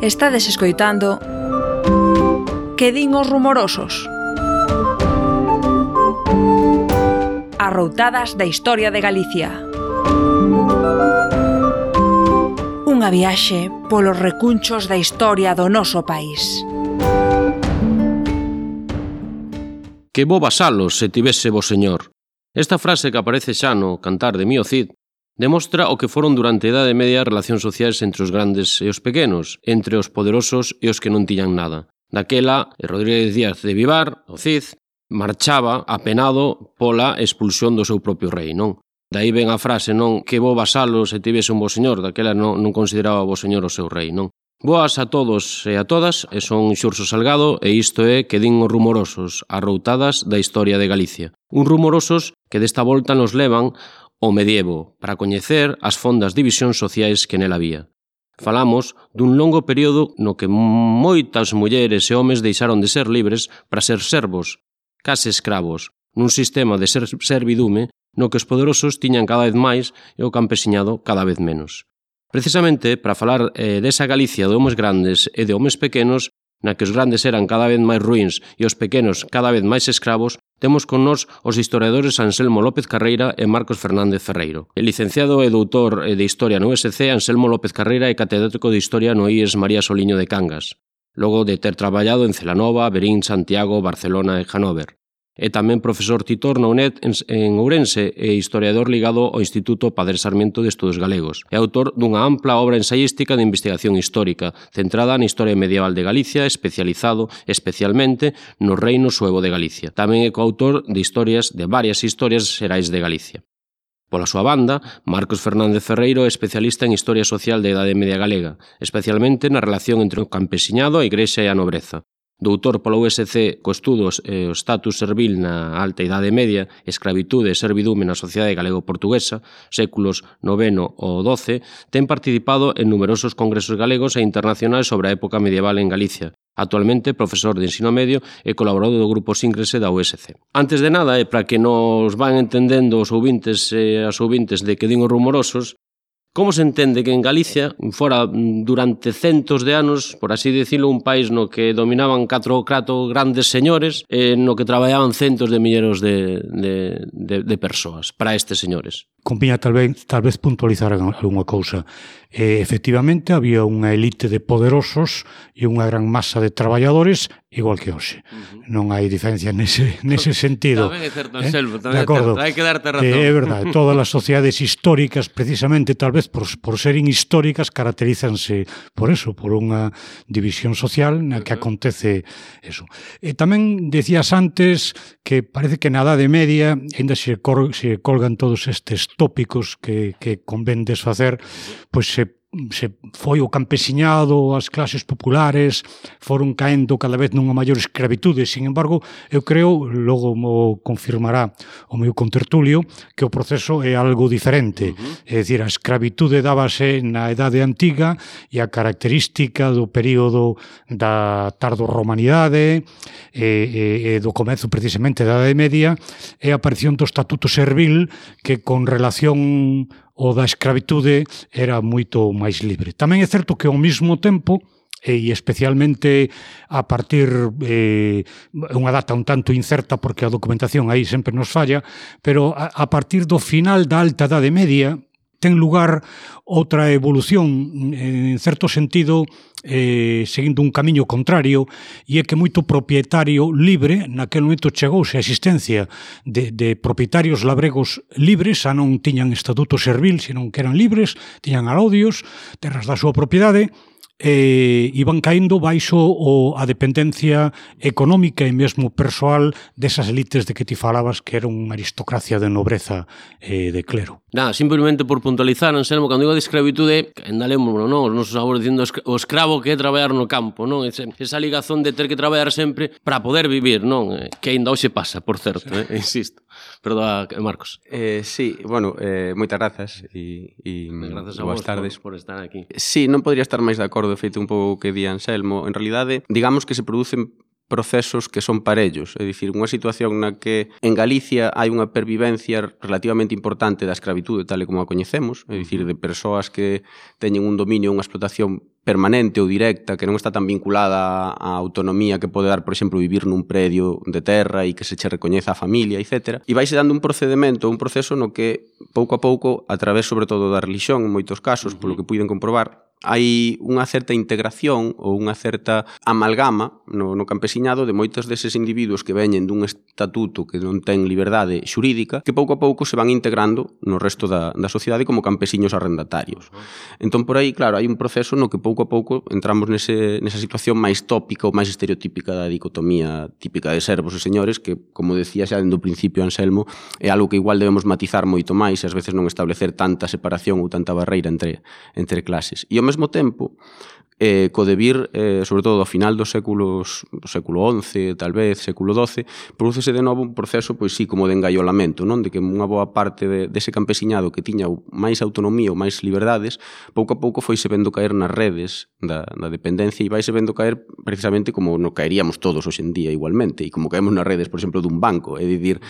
Estades escoitando Que din os rumorosos? Arroutadas da historia de Galicia. Unha viaxe polos recunchos da historia do noso país. Que bo vasalos se tivese vos señor. Esta frase que aparece xa no Cantar de Mio Cid demostra o que foron durante a Idade Media as relacións sociais entre os grandes e os pequenos, entre os poderosos e os que non tiñan nada. Daquela, Rodríguez Díaz de Vivar, o Cid, marchaba apenado pola expulsión do seu propio rei, non? Daí ven a frase, non, que vou vasalo se tivese un bo señor, daquela non, non consideraba bo señor o seu rei, non? Boas a todos e a todas, e son Xurso Salgado, e isto é que din os rumorosos, arroutadas da historia de Galicia. Un rumorosos que desta volta nos levan o medievo para coñecer as fondas divisións sociais que nela había. Falamos dun longo período no que moitas mulleres e homes deixaron de ser libres para ser servos, case escravos, nun sistema de ser servidume no que os poderosos tiñan cada vez máis e o campesiñado cada vez menos. Precisamente para falar eh, desa Galicia de homes grandes e de homes pequenos na que os grandes eran cada vez máis ruins e os pequenos cada vez máis escravos, temos con nós os historiadores Anselmo López Carreira e Marcos Fernández Ferreiro. El licenciado e doutor eh, de Historia no USC, Anselmo López Carreira é catedrático de Historia no IES María Soliño de Cangas, logo de ter traballado en Celanova, Berín, Santiago, Barcelona e Hannover e tamén profesor titor na UNED en, Ourense e historiador ligado ao Instituto Padre Sarmiento de Estudos Galegos. É autor dunha ampla obra ensaística de investigación histórica, centrada na historia medieval de Galicia, especializado especialmente no reino suevo de Galicia. Tamén é coautor de historias de varias historias xerais de Galicia. Pola súa banda, Marcos Fernández Ferreiro é especialista en historia social da Idade Media Galega, especialmente na relación entre o campesiñado, a Igrexa e a nobreza doutor pola USC co estudos e o status servil na alta idade media, escravitude e servidume na sociedade galego-portuguesa, séculos IX ou XII, ten participado en numerosos congresos galegos e internacionais sobre a época medieval en Galicia. Actualmente profesor de ensino medio e colaborador do grupo Síngrese da USC. Antes de nada, e para que nos van entendendo os ouvintes e as ouvintes de que din os rumorosos, Como se entende que en Galicia fora mm, durante centos de anos, por así decirlo, un país no que dominaban catro ou crato grandes señores e eh, no que traballaban centos de milleros de, de, de, de persoas para estes señores? Compiña talvez, talvez puntualizar algunha cousa. E, efectivamente, había unha elite de poderosos e unha gran masa de traballadores igual que hoxe. Uh -huh. Non hai diferencia nese, nese sentido. tamén é certo, eh? Selvo, tamén de acordo. é certo, hai que darte razón. Eh, é verdade, todas as sociedades históricas, precisamente, tal vez por, por seren históricas, caracterízanse por eso, por unha división social na que acontece eso. E tamén decías antes que parece que na Edade Media ainda se, cor, se colgan todos estes tópicos que, que convén desfacer, pois se se foi o campesiñado, as clases populares foron caendo cada vez nunha maior escravitude. Sin embargo, eu creo, logo mo confirmará o meu contertulio, que o proceso é algo diferente. Uh -huh. É dicir, a escravitude dábase na Edade Antiga e a característica do período da tardo romanidade e, e, e do comezo precisamente da Edade Media é a aparición do Estatuto Servil que con relación o da escravitude era moito máis libre. Tamén é certo que ao mesmo tempo e especialmente a partir eh, unha data un tanto incerta porque a documentación aí sempre nos falla, pero a, a partir do final da alta edade media, ten lugar outra evolución en certo sentido eh, seguindo un camiño contrario e é que moito propietario libre naquel momento chegouse a existencia de, de propietarios labregos libres a non tiñan estatuto servil senón que eran libres, tiñan alodios terras da súa propiedade eh, iban caindo baixo o, a dependencia económica e mesmo persoal desas elites de que ti falabas que era unha aristocracia de nobreza eh, de clero. Nada, simplemente por puntualizar, Anselmo, cando digo de escravitude, endalémonos, non? Os nosos avós dicindo o escravo que é traballar no campo, non? Esa, esa ligazón de ter que traballar sempre para poder vivir, non? Eh, que ainda hoxe pasa, por certo, eh? insisto. Perdoa, Marcos. Eh, sí, bueno, eh, moitas grazas e, e grazas a boas vos tardes. Por, por estar aquí. Sí, non podría estar máis de acordo, feito un pouco que di Anselmo. En realidade, digamos que se producen procesos que son parellos, é dicir, unha situación na que en Galicia hai unha pervivencia relativamente importante da escravitude tal e como a coñecemos, é dicir, de persoas que teñen un dominio, unha explotación permanente ou directa que non está tan vinculada á autonomía que pode dar, por exemplo, vivir nun predio de terra e que se che recoñeza a familia, etc. E vaise dando un procedimento, un proceso no que pouco a pouco, a través sobre todo da religión, en moitos casos, polo que puiden comprobar, hai unha certa integración ou unha certa amalgama no, no campesiñado de moitos deses individuos que veñen dun estatuto que non ten liberdade xurídica que pouco a pouco se van integrando no resto da, da sociedade como campesiños arrendatarios. Entón, por aí, claro, hai un proceso no que pouco a pouco entramos nese, nesa situación máis tópica ou máis estereotípica da dicotomía típica de servos e señores que, como decía xa dentro principio Anselmo, é algo que igual debemos matizar moito máis e ás veces non establecer tanta separación ou tanta barreira entre, entre clases. E o mesmo tempo, eh, co devir, eh, sobre todo ao final dos séculos do século XI, tal vez, século XII, producese de novo un proceso, pois sí, como de engaiolamento, non? De que unha boa parte de, dese campesiñado que tiña máis autonomía ou máis liberdades, pouco a pouco foise vendo caer nas redes da, da dependencia e vaise vendo caer precisamente como no caeríamos todos hoxendía igualmente, e como caemos nas redes, por exemplo, dun banco, é dicir,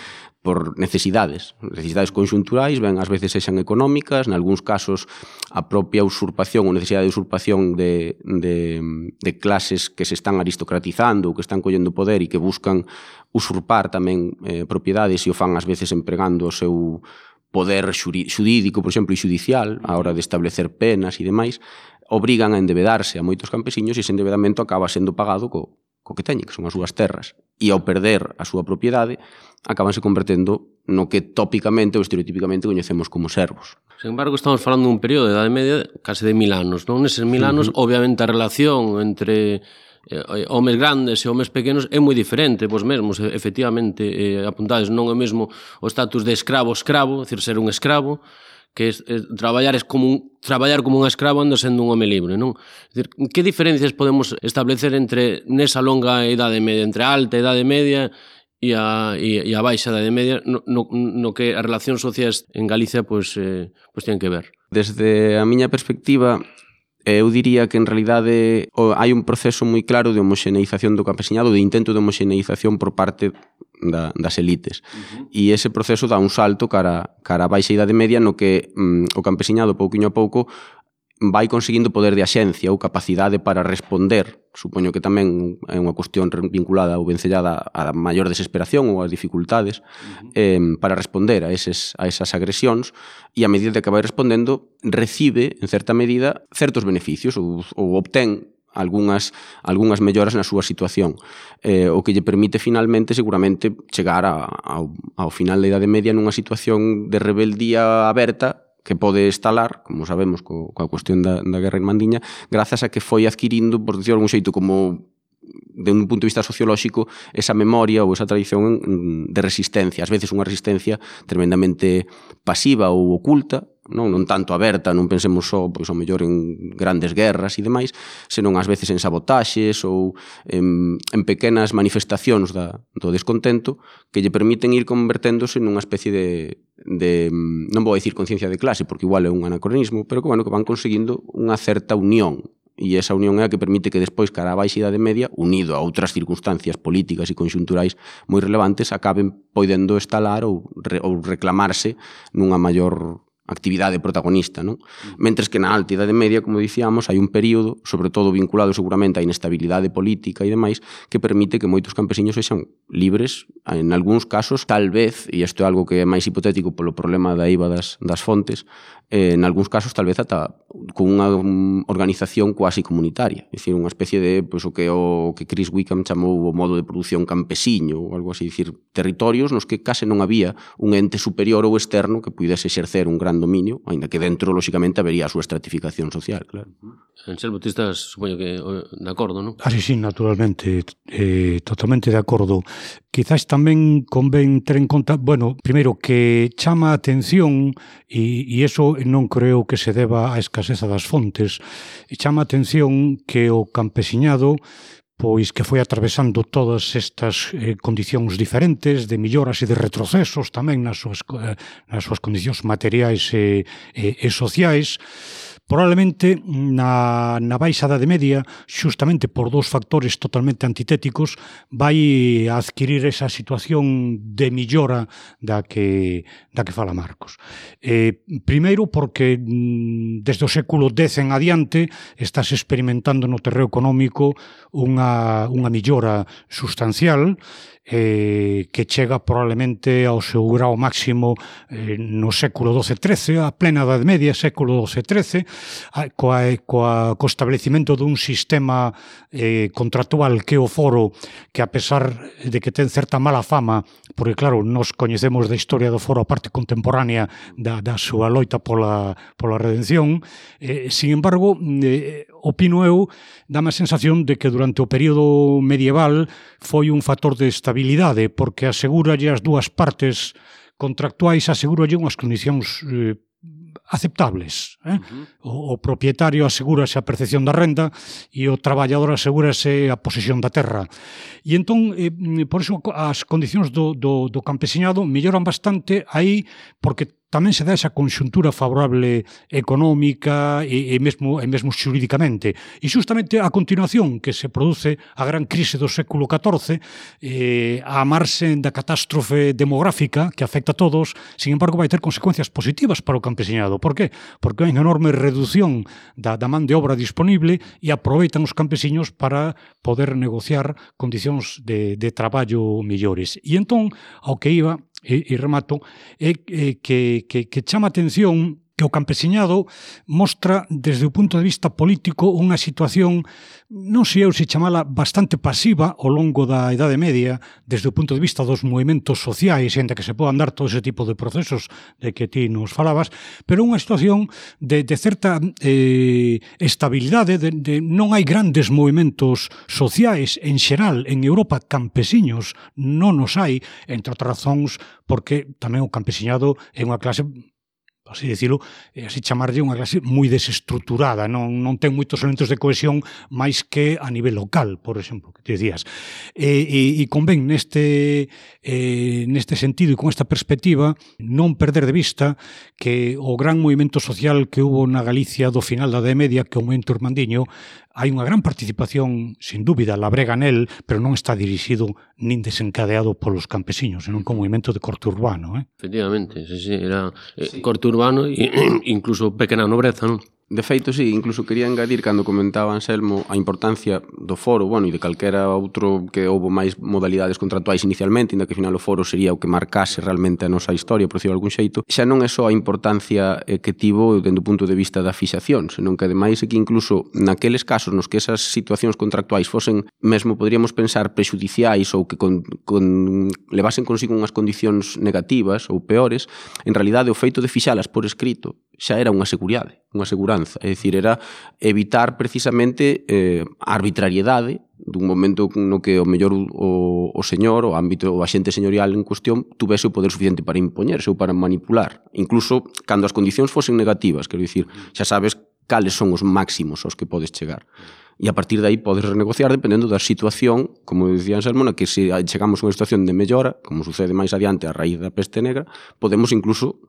por necesidades, necesidades conxunturais, ben, ás veces sexan económicas, nalgúns casos a propia usurpación ou necesidade de usurpación de, de, de clases que se están aristocratizando, que están collendo poder e que buscan usurpar tamén eh, propiedades e o fan ás veces empregando o seu poder xurídico, por exemplo, e judicial, a hora de establecer penas e demais, obrigan a endebedarse a moitos campesiños e ese endebedamento acaba sendo pagado co, co que teñen, que son as súas terras, e ao perder a súa propiedade, acabanse convertendo no que tópicamente ou estereotípicamente coñecemos como servos. Sen embargo, estamos falando dun período de Edade Media case de mil anos, non? Neses mil anos, uh -huh. obviamente, a relación entre eh, homes grandes e homes pequenos é moi diferente, vos mesmos, efectivamente, eh, apuntades, non é mesmo o estatus de escravo-escravo, é dicir, ser un escravo, que es, es, traballar es como un, traballar como un escravo ando sendo un home libre, non? Decir, que diferencias podemos establecer entre nesa longa idade media, entre a alta idade media e a, e, e a baixa idade media no, no, no que as relacións sociais en Galicia pois, pues, eh, pois pues, ten que ver? Desde a miña perspectiva, eu diría que en realidade hai un proceso moi claro de homoxeneización do campesiñado, de intento de homoxeneización por parte da, das elites. Uh -huh. E ese proceso dá un salto cara, cara a baixa idade media no que mm, o campesiñado pouquiño a pouco vai conseguindo poder de axencia ou capacidade para responder, supoño que tamén é unha cuestión vinculada ou vencellada á maior desesperación ou ás dificultades, uh -huh. eh, para responder a, eses, a esas agresións e a medida que vai respondendo recibe, en certa medida, certos beneficios ou, ou obtén algunhas algunhas melloras na súa situación, eh, o que lle permite finalmente seguramente chegar a, a, ao final da Idade Media nunha situación de rebeldía aberta que pode estalar, como sabemos co, coa cuestión da, da guerra irmandiña, grazas a que foi adquirindo, por dicir algún xeito, como de un punto de vista sociolóxico, esa memoria ou esa tradición de resistencia, ás veces unha resistencia tremendamente pasiva ou oculta, non, non tanto aberta, non pensemos só pois ao mellor en grandes guerras e demais, senón ás veces en sabotaxes ou en, en pequenas manifestacións da, do descontento que lle permiten ir converténdose nunha especie de, de non vou dicir conciencia de clase porque igual é un anacronismo, pero que bueno, que van conseguindo unha certa unión. E esa unión é a que permite que despois cara a baixa idade media, unido a outras circunstancias políticas e conxunturais moi relevantes, acaben podendo estalar ou, re, ou reclamarse nunha maior actividade protagonista, non? Mm. Mentres que na alta idade media, como dicíamos, hai un período, sobre todo vinculado seguramente á inestabilidade política e demais, que permite que moitos campesiños sexan libres, en algúns casos, tal vez, e isto é algo que é máis hipotético polo problema da IVA das, das fontes, eh, en algúns casos tal vez ata con unha organización quasi comunitaria, é dicir, unha especie de pois, o que o que Chris Wickham chamou o modo de produción campesiño ou algo así, dicir, territorios nos que case non había un ente superior ou externo que pudese exercer un gran dominio, aínda que dentro lóxicamente habería a súa estratificación social, claro. Anselmo, ti estás, supoño que de acordo, non? Ah, sí, sí, naturalmente, eh, totalmente de acordo. Quizás tamén convén ter en conta, bueno, primeiro que chama a atención e, e eso non creo que se deba á escaseza das fontes, e chama a atención que o campesiñado pois que foi atravesando todas estas eh, condicións diferentes de melloras e de retrocesos tamén nas súas, eh, nas súas condicións materiais e, e, e sociais probablemente na, na baixa de media, xustamente por dous factores totalmente antitéticos, vai adquirir esa situación de millora da que, da que fala Marcos. Eh, primeiro, porque mm, desde o século X en adiante estás experimentando no terreo económico unha, unha millora sustancial eh, que chega probablemente ao seu grau máximo eh, no século XII-XIII, a plena Edad Media, século XII-XIII, coa, coa, co establecimento dun sistema eh, contractual que o foro, que a pesar de que ten certa mala fama, porque claro, nos coñecemos da historia do foro a parte contemporánea da, da súa loita pola, pola redención, eh, sin embargo, eh, opino eu, dame a sensación de que durante o período medieval foi un factor de esta estabilidade porque asegúralle as dúas partes contractuais asegúralle unhas condicións eh, aceptables. Eh? Uh -huh. o, o propietario asegúrase a percepción da renda e o traballador asegúrase a posesión da terra. E entón, eh, por iso, as condicións do, do, do campesiñado melloran bastante aí porque tamén se dá esa conxuntura favorable económica e, e mesmo e mesmo xurídicamente. E xustamente a continuación que se produce a gran crise do século XIV, eh, a marxe da catástrofe demográfica que afecta a todos, sin embargo vai ter consecuencias positivas para o campesiñado. Por qué? Porque hai unha enorme reducción da, da man de obra disponible e aproveitan os campesiños para poder negociar condicións de, de traballo millores. E entón, ao que iba, e, e remato, é, é que, que, que chama atención que o campesiñado mostra desde o punto de vista político unha situación, non sei eu se chamala bastante pasiva ao longo da Idade Media, desde o punto de vista dos movimentos sociais, ente que se podan dar todo ese tipo de procesos de que ti nos falabas, pero unha situación de, de certa eh, estabilidade, de, de non hai grandes movimentos sociais en xeral en Europa campesiños, non os hai, entre outras razóns, porque tamén o campesiñado é unha clase así dicilo, e eh, así chamarlle unha clase moi desestruturada, non, non ten moitos elementos de cohesión máis que a nivel local, por exemplo, que te dicías. E, e, e convén neste, eh, neste sentido e con esta perspectiva non perder de vista que o gran movimento social que hubo na Galicia do final da Edade Media, que é o movimento Irmandiño, hai unha gran participación, sin dúbida, labrega nel, pero non está dirixido nin desencadeado polos campesiños, senón como movimento de corte urbano. Eh? Efectivamente, sí, sí, era eh, sí. corte urbano urbano incluso pequeña nobleza, ¿no? De feito, sí, incluso quería engadir cando comentaba Anselmo a importancia do foro, bueno, e de calquera outro que houbo máis modalidades contractuais inicialmente, inda que final o foro sería o que marcase realmente a nosa historia, por decirlo algún xeito, xa non é só a importancia eh, que tivo dende o punto de vista da fixación, senón que ademais é que incluso naqueles casos nos que esas situacións contractuais fosen mesmo poderíamos pensar prexudiciais ou que con, con, levasen consigo unhas condicións negativas ou peores, en realidade o feito de fixalas por escrito xa era unha seguridade, unha seguranza. É dicir, era evitar precisamente eh, a arbitrariedade dun momento no que o mellor o, o señor, o ámbito, o axente señorial en cuestión, tuvese o poder suficiente para impoñerse ou para manipular. Incluso cando as condicións fosen negativas, quero dicir, xa sabes cales son os máximos aos que podes chegar. E a partir de aí podes renegociar dependendo da situación, como dicía Anselmo, na que se chegamos a unha situación de mellora, como sucede máis adiante a raíz da peste negra, podemos incluso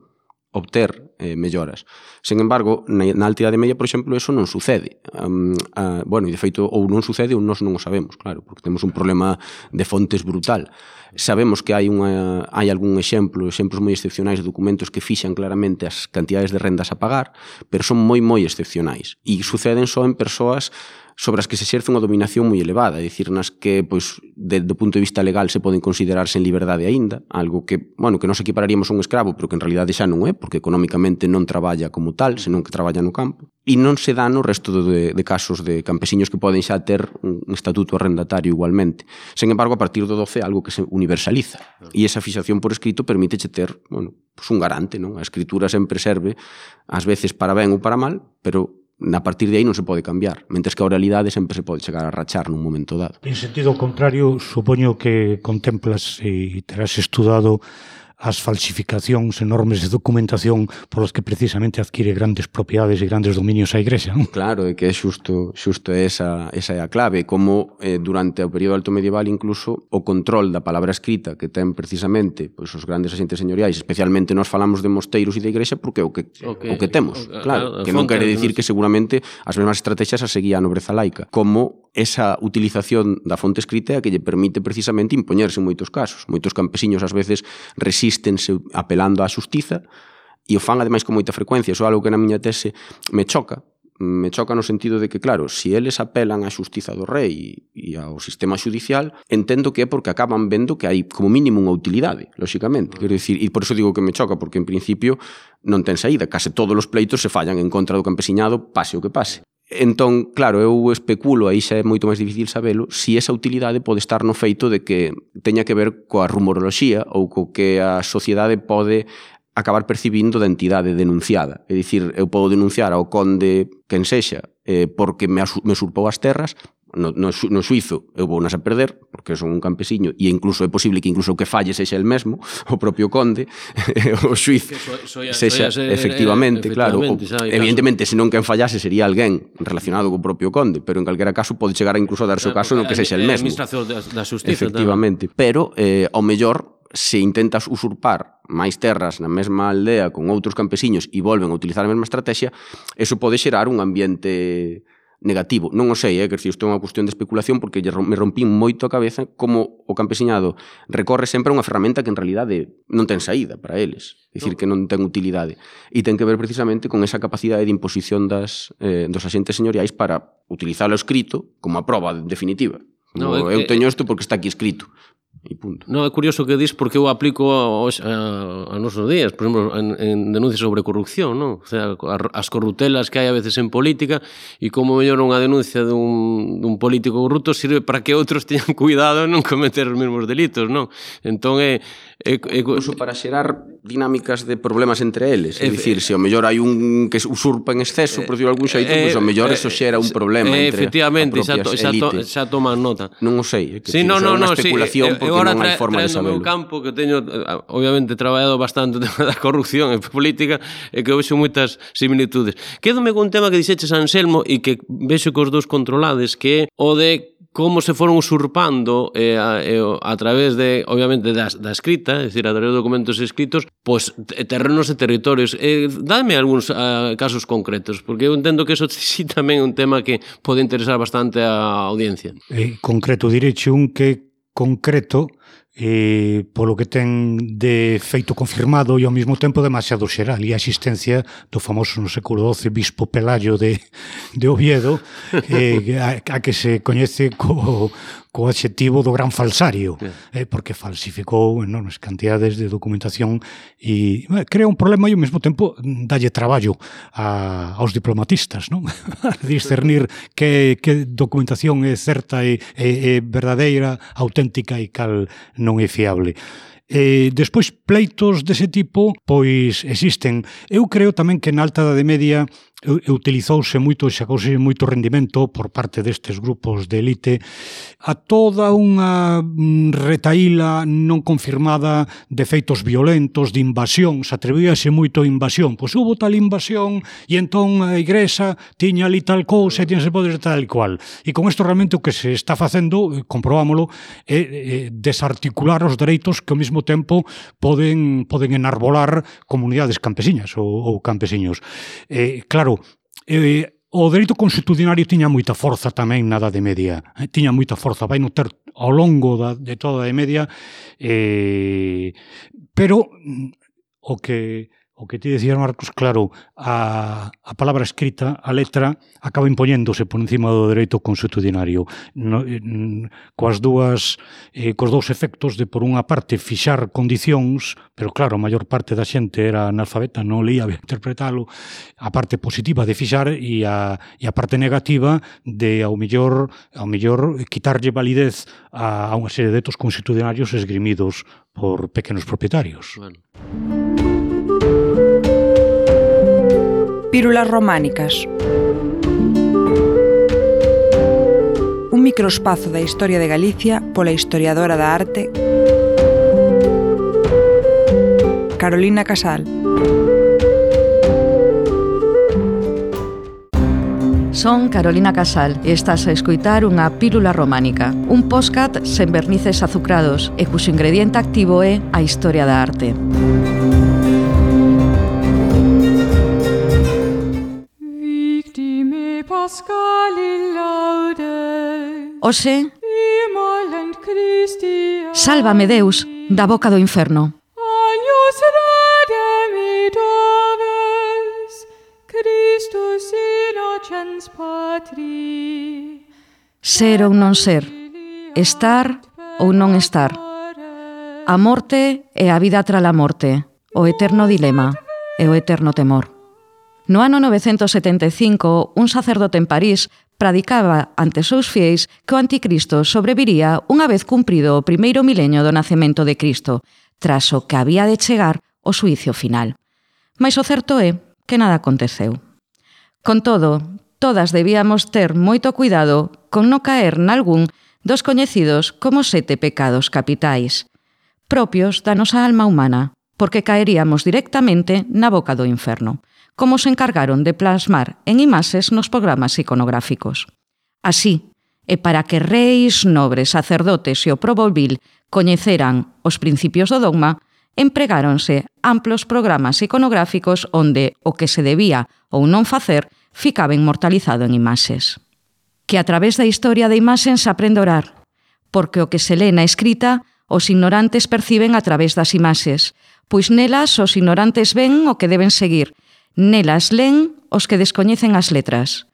obter eh, melloras. Sen embargo, na, na Alta Idade Media, por exemplo, eso non sucede. Um, uh, bueno, e de feito, ou non sucede ou nós non o sabemos, claro, porque temos un problema de fontes brutal. Sabemos que hai, unha, hai algún exemplo, exemplos moi excepcionais de documentos que fixan claramente as cantidades de rendas a pagar, pero son moi moi excepcionais. E suceden só en persoas sobre as que se exerce unha dominación moi elevada, é dicir, nas que pois de, do punto de vista legal se poden considerarse en liberdade aínda, algo que, bueno, que nos equipararíamos a un escravo, pero que en realidade xa non é, porque económicamente non traballa como tal, senón que traballa no campo. E non se dá no resto de, de casos de campesiños que poden xa ter un estatuto arrendatario igualmente. Sen embargo, a partir do 12 algo que se universaliza. E esa fixación por escrito permíteche ter, bueno, pues un garante, non? A escritura sempre serve, ás veces para ben ou para mal, pero na partir de aí non se pode cambiar, mentres que a oralidade sempre se pode chegar a rachar nun momento dado. En sentido contrario, supoño que contemplas e terás estudado as falsificacións enormes de documentación polos que precisamente adquire grandes propiedades e grandes dominios a Igrexa. Non? Claro, e que é xusto, xusto esa, esa é a clave, como eh, durante o período alto medieval incluso o control da palabra escrita que ten precisamente pois, os grandes asentes señoriais, especialmente nós falamos de mosteiros e de Igrexa porque é o que, o que, o que temos, claro, que non quere dicir que seguramente as mesmas estrategias as seguía a nobreza laica, como esa utilización da fonte escrita que lle permite precisamente impoñerse en moitos casos. Moitos campesiños ás veces resístense apelando á xustiza e o fan ademais con moita frecuencia. Iso é algo que na miña tese me choca, me choca no sentido de que, claro, se si eles apelan á xustiza do rei e ao sistema judicial, entendo que é porque acaban vendo que hai como mínimo unha utilidade, lóxicamente. Quero dicir, e por eso digo que me choca, porque en principio non ten saída. Case todos os pleitos se fallan en contra do campesiñado, pase o que pase. Entón, claro, eu especulo, aí xa é moito máis difícil sabelo, si esa utilidade pode estar no feito de que teña que ver coa rumoroloxía ou co que a sociedade pode acabar percibindo da entidade denunciada. É dicir, eu podo denunciar ao conde quen sexa eh, porque me, me usurpou as terras, no, no, no suizo eu vou nas a perder, porque son un campesiño, e incluso é posible que incluso o que falle sexa el mesmo, o propio conde, o suiz, so, soia, sexa soia, efectivamente, eh, claro. Efectivamente, o, evidentemente, se non quen fallase sería alguén relacionado co propio conde, pero en calquera caso pode chegar a incluso a darse o caso no que sexa el mesmo. Da, da justiza, efectivamente, tamén. pero eh, ao mellor se intentas usurpar máis terras na mesma aldea con outros campesiños e volven a utilizar a mesma estrategia, eso pode xerar un ambiente negativo. Non o sei, é, eh, que isto é unha cuestión de especulación porque lle me rompín moito a cabeza como o campesiñado recorre sempre a unha ferramenta que en realidade non ten saída para eles, é dicir, no. que non ten utilidade. E ten que ver precisamente con esa capacidade de imposición das, eh, dos asentes señoriais para utilizar o escrito como a prova definitiva. Como, no, eu, eu teño isto porque está aquí escrito. E punto. Non, é curioso que dis porque eu aplico aos, a, a nosos días, por exemplo, en, en denuncias sobre corrupción, non? O sea, as corrutelas que hai a veces en política e como mellor unha denuncia dun, dun político corrupto sirve para que outros teñan cuidado en non cometer os mesmos delitos, non? Entón é, E, e, uso para xerar dinámicas de problemas entre eles, é dicir, se o mellor hai un que usurpa en exceso, eh, por dicir algún xeito, eh, pois o mellor eh, eso xera un problema eh, entre efectivamente, xa, to, xa, to, xa toman nota. Non o sei, é que sí, no, no, no, especulación sí, porque non hai forma de saberlo. Eu campo que teño obviamente traballado bastante o tema da corrupción e política e que vexo moitas similitudes. Quédome con un tema que dixeches Anselmo e que vexo que os dous controlades que é o de como se foron usurpando eh, a, eh, a través de, obviamente, da, da escrita, é dicir, a través de documentos escritos, pois terrenos e territorios. Eh, dame algúns eh, casos concretos, porque eu entendo que eso sí tamén é un tema que pode interesar bastante a audiencia. Eh, concreto, direche un que concreto eh, polo que ten de feito confirmado e ao mesmo tempo demasiado xeral e a existencia do famoso no século XII bispo Pelayo de, de Oviedo eh, a, a que se coñece co, co adxetivo do gran falsario, sí. eh, porque falsificou enormes cantidades de documentación e eh, crea un problema e ao mesmo tempo dalle traballo a, aos diplomatistas, non? a discernir que, que documentación é certa e, e, e verdadeira, auténtica e cal non é fiable. E despois pleitos dese tipo pois existen. Eu creo tamén que na alta Edade Media utilizouse moito, xa conseguir moito rendimento por parte destes grupos de elite a toda unha mm, retaíla non confirmada de feitos violentos, de invasións, atrevíase moito a invasión. Pois hubo tal invasión e entón a igresa tiña ali tal cousa e tiñase poder tal cual. E con isto realmente o que se está facendo, comprobámolo, é, é desarticular os dereitos que ao mesmo tempo poden, poden enarbolar comunidades campesiñas ou, ou campesiños. Eh, claro, claro, eh, o dereito constitucionario tiña moita forza tamén na Edade Media. Eh? Tiña moita forza, vai notar ao longo da, de toda a Edade Media. Eh, pero mm, o que O que ti decías, Marcos, claro, a, a palabra escrita, a letra, acaba impoñéndose por encima do dereito consuetudinario. No, eh, en, coas dúas, eh, cos dous efectos de, por unha parte, fixar condicións, pero claro, a maior parte da xente era analfabeta, non leía a interpretalo, a parte positiva de fixar e a, e a parte negativa de, ao mellor, ao mellor quitarlle validez a, a unha serie de detos consuetudinarios esgrimidos por pequenos propietarios. Bueno. Pírulas románicas. Un microespazo da historia de Galicia pola historiadora da arte Carolina Casal. Son Carolina Casal e estás a escoitar unha pílula románica, un podcast sen vernices azucrados e cuxo ingrediente activo é a historia da arte. Oxe, sálvame Deus da boca do inferno. Ser ou non ser, estar ou non estar. A morte e a vida tra a morte, o eterno dilema e o eterno temor. No ano 975, un sacerdote en París predicaba ante seus fieis que o anticristo sobreviría unha vez cumprido o primeiro milenio do nacemento de Cristo, tras o que había de chegar o suicio final. Mais o certo é que nada aconteceu. Con todo, todas debíamos ter moito cuidado con non caer nalgún dos coñecidos como sete pecados capitais, propios da nosa alma humana, porque caeríamos directamente na boca do inferno como se encargaron de plasmar en imaxes nos programas iconográficos. Así, e para que reis, nobres, sacerdotes e o probo coñeceran os principios do dogma, empregáronse amplos programas iconográficos onde o que se debía ou non facer ficaba inmortalizado en imaxes. Que a través da historia de imaxen se aprende a orar, porque o que se lê na escrita os ignorantes perciben a través das imaxes, pois nelas os ignorantes ven o que deben seguir Nelas len os que descoñecen as letras.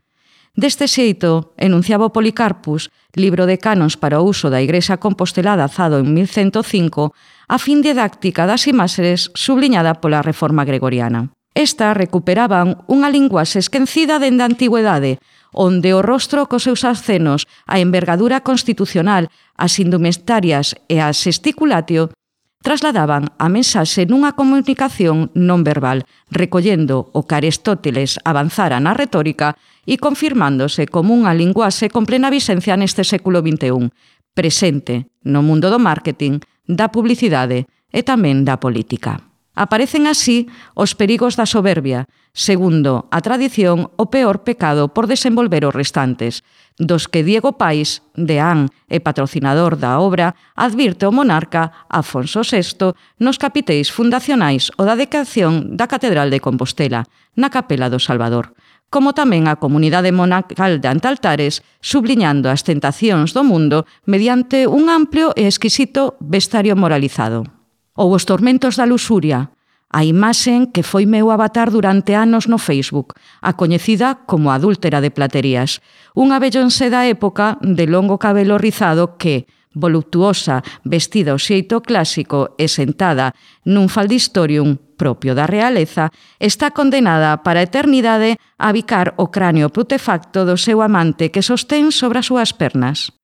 Deste xeito, enunciaba o Policarpus, libro de canons para o uso da Igrexa Compostelada azado en 1105, a fin didáctica das imaxes subliñada pola Reforma Gregoriana. Esta recuperaban unha linguaxe esquecida dende a antigüedade, onde o rostro cos seus acenos, a envergadura constitucional, as indumentarias e as gesticulatio trasladaban a mensaxe nunha comunicación non verbal, recollendo o que Aristóteles avanzara na retórica e confirmándose como unha linguaxe con plena vixencia neste século XXI, presente no mundo do marketing, da publicidade e tamén da política. Aparecen así os perigos da soberbia, segundo a tradición o peor pecado por desenvolver os restantes, dos que Diego Pais, deán e patrocinador da obra, advirte o monarca Afonso VI nos capiteis fundacionais o da decación da Catedral de Compostela, na Capela do Salvador, como tamén a comunidade monacal de Antaltares, subliñando as tentacións do mundo mediante un amplio e exquisito vestario moralizado. Ou os tormentos da lusuria, a imaxen que foi meu avatar durante anos no Facebook, a coñecida como adúltera de platerías, unha bellonse da época de longo cabelo rizado que, voluptuosa, vestida ao xeito clásico e sentada nun faldistorium propio da realeza, está condenada para a eternidade a bicar o cráneo prutefacto do seu amante que sostén sobre as súas pernas.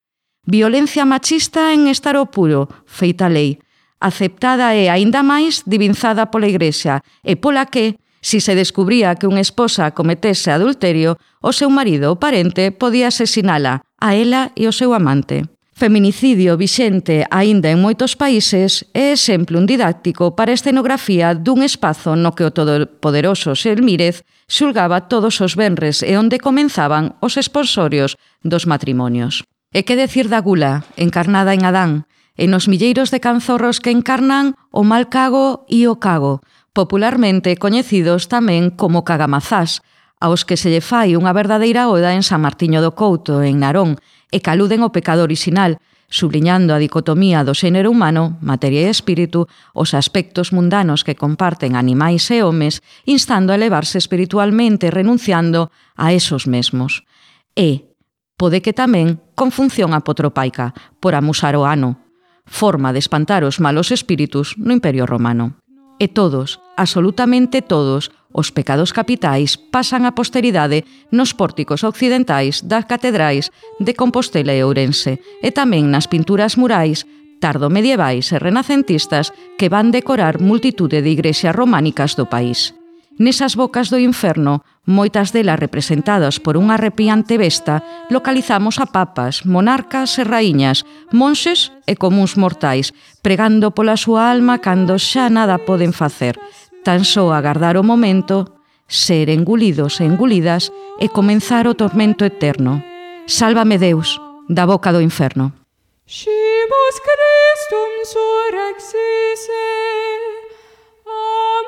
Violencia machista en estar o puro, feita lei, aceptada e aínda máis divinzada pola Igrexa e pola que, si se descubría que unha esposa cometese adulterio, o seu marido ou parente podía asesinala a ela e o seu amante. Feminicidio vixente aínda en moitos países é exemplo un didáctico para a escenografía dun espazo no que o todopoderoso Selmírez xulgaba todos os venres e onde comenzaban os esponsorios dos matrimonios. E que decir da gula, encarnada en Adán, e nos milleiros de canzorros que encarnan o mal cago e o cago, popularmente coñecidos tamén como cagamazás, aos que se lle fai unha verdadeira oda en San Martiño do Couto, en Narón, e caluden o pecado orixinal, subliñando a dicotomía do xénero humano, materia e espírito, os aspectos mundanos que comparten animais e homes, instando a elevarse espiritualmente renunciando a esos mesmos. E, pode que tamén con función apotropaica, por amusar o ano, forma de espantar os malos espíritus no Imperio Romano. E todos, absolutamente todos, os pecados capitais pasan a posteridade nos pórticos occidentais das catedrais de Compostela e Ourense e tamén nas pinturas murais tardo medievais e renacentistas que van decorar multitude de igrexas románicas do país. Nesas bocas do inferno, moitas delas representadas por unha arrepiante besta, localizamos a papas, monarcas e raíñas, monxes e comuns mortais, pregando pola súa alma cando xa nada poden facer, tan só agardar o momento, ser engulidos e engulidas e comenzar o tormento eterno. Sálvame Deus, da boca do inferno. Scimus Christum surexisse,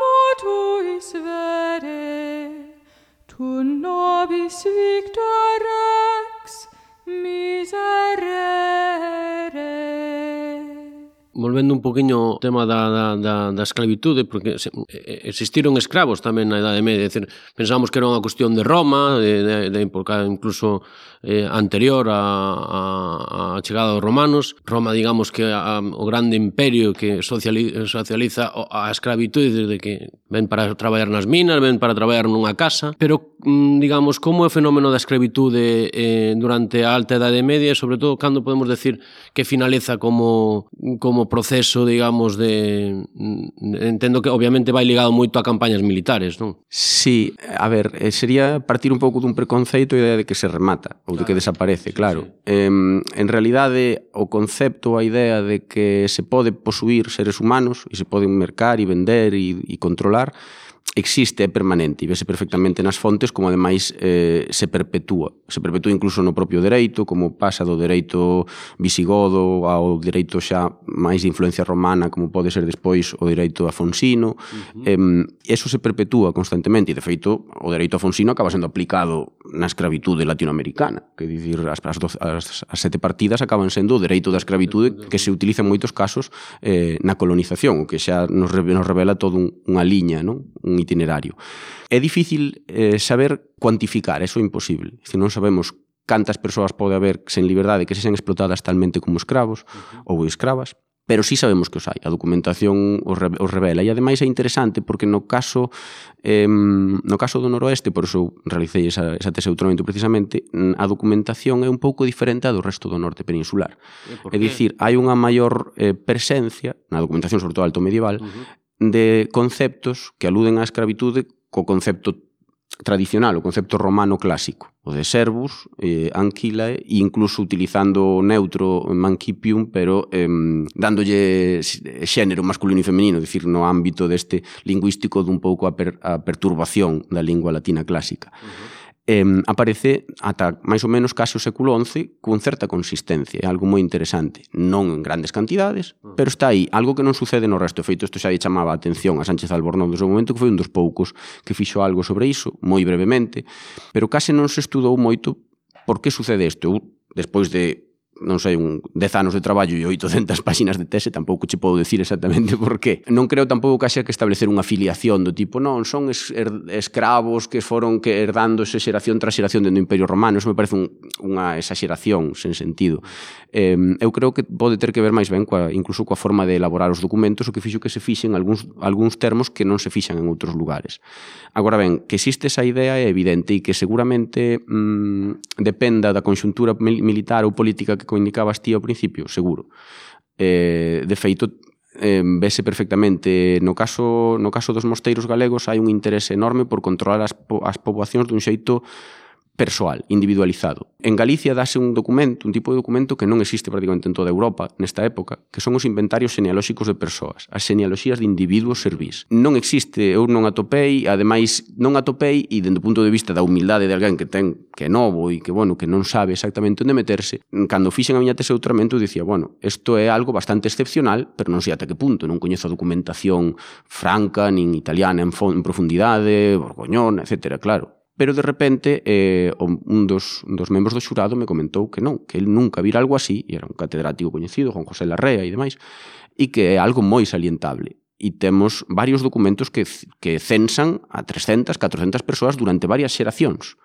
motus vere, tu nobis victor ex miserere. Volvendo un poquinho ao tema da, da, da, da esclavitude, porque se, existiron escravos tamén na Idade Media, decir, pensamos que era unha cuestión de Roma, de, de, de, incluso eh, anterior a, a, a chegada dos romanos. Roma, digamos que a, o grande imperio que socializa, socializa a escravitude de que ven para traballar nas minas, ven para traballar nunha casa, pero mm, digamos como é o fenómeno da escravitude eh, durante a alta Idade Media e sobre todo cando podemos decir que finaliza como como proceso, digamos, de mm, entendo que obviamente vai ligado moito a campañas militares, non? Sí, a ver, eh, sería partir un pouco dun preconceito e idea de que se remata ou claro. de que desaparece, claro. Sí, Eh, En, en realidade, o concepto, a idea de que se pode posuir seres humanos e se poden mercar e vender e, e controlar, existe, é permanente e vese perfectamente nas fontes como ademais eh, se perpetúa. Se perpetúa incluso no propio dereito, como pasa do dereito visigodo ao dereito xa máis de influencia romana, como pode ser despois o dereito afonsino. Uh -huh. eh, eso se perpetúa constantemente e, de feito, o dereito afonsino acaba sendo aplicado na escravitude latinoamericana. Que dicir, as, as, as, as sete partidas acaban sendo o dereito da escravitude que se utiliza en moitos casos eh, na colonización, o que xa nos, nos revela todo un, unha liña, non? un itinerario. É difícil eh, saber cuantificar, eso é imposible. Se non sabemos cantas persoas pode haber sen liberdade que sexan explotadas talmente como escravos uh -huh. ou escravas, pero sí sabemos que os hai, a documentación os revela e ademais é interesante porque no caso eh, no caso do noroeste, por iso realicei esa, esa tese de precisamente, a documentación é un pouco diferente do resto do norte peninsular. É dicir, hai unha maior eh, presencia na documentación, sobre todo alto medieval, uh -huh de conceptos que aluden á escravitude co concepto tradicional, o concepto romano clásico, o de servus, eh, anquilae, e incluso utilizando o neutro mancipium, pero eh, dándolle xénero masculino e femenino, dicir, no ámbito deste lingüístico dun pouco a, per, a perturbación da lingua latina clásica. Uh -huh eh, aparece ata máis ou menos case o século XI con certa consistencia, é algo moi interesante. Non en grandes cantidades, mm. pero está aí, algo que non sucede no resto. Feito, isto xa lle chamaba a atención a Sánchez Albornoz no seu momento, que foi un dos poucos que fixo algo sobre iso, moi brevemente, pero case non se estudou moito por que sucede isto. Eu, despois de non sei, un 10 anos de traballo e 800 páxinas de tese, tampouco che podo decir exactamente por qué. Non creo tampouco que haxa que establecer unha filiación do tipo, non, son es, er, escravos que foron que herdándose xeración tras xeración dentro do Imperio Romano, eso me parece un, unha exageración sen sentido. Eh, eu creo que pode ter que ver máis ben coa, incluso coa forma de elaborar os documentos, o que fixo que se fixen algúns, algúns termos que non se fixan en outros lugares. Agora ben, que existe esa idea é evidente e que seguramente mm, dependa da conxuntura militar ou política que que indicabas ti ao principio, seguro. Eh, de feito, eh, vese perfectamente no caso no caso dos mosteiros galegos hai un interese enorme por controlar as, as poboacións dun xeito persoal, individualizado. En Galicia dase un documento, un tipo de documento que non existe prácticamente en toda Europa nesta época, que son os inventarios genealóxicos de persoas, as genealoxías de individuos servís. Non existe, eu non atopei, ademais non atopei e dende o punto de vista da humildade de alguén que ten que é novo e que bueno, que non sabe exactamente onde meterse, cando fixen a miña tese de doutoramento dicía, bueno, isto é algo bastante excepcional, pero non sei ata que punto, non coñezo a documentación franca nin italiana en, en profundidade, Borgoñón, etcétera, claro Pero de repente eh, un dos, un dos membros do xurado me comentou que non, que el nunca vira algo así, e era un catedrático coñecido, Juan José Larrea e demais, e que é algo moi salientable. E temos varios documentos que, que censan a 300, 400 persoas durante varias xeracións.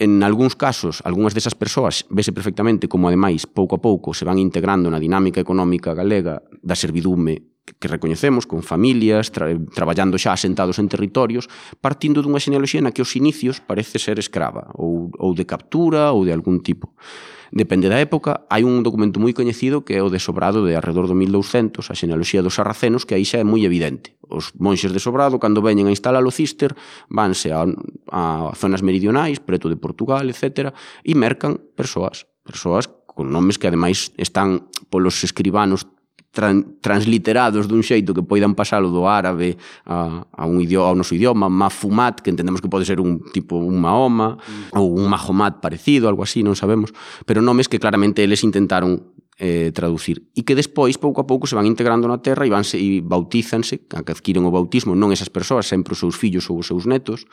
En algúns casos, algunhas desas persoas vese perfectamente como, ademais, pouco a pouco se van integrando na dinámica económica galega da servidume que recoñecemos con familias tra traballando xa asentados en territorios partindo dunha xenealoxía na que os inicios parece ser escrava ou, ou de captura ou de algún tipo Depende da época, hai un documento moi coñecido que é o de Sobrado de alrededor do 1200, a xenealoxía dos sarracenos, que aí xa é moi evidente. Os monxes de Sobrado, cando veñen a instalar o Cister, vanse a, a zonas meridionais, preto de Portugal, etc., e mercan persoas, persoas con nomes que ademais están polos escribanos tran, transliterados dun xeito que poidan pasalo do árabe a, a un idioma, ao noso idioma, mafumat, que entendemos que pode ser un tipo un mahoma, mm. ou un mahomat parecido, algo así, non sabemos, pero nomes que claramente eles intentaron eh, traducir e que despois pouco a pouco se van integrando na terra e vanse e bautízanse, que adquiren o bautismo non esas persoas, sempre os seus fillos ou os seus netos,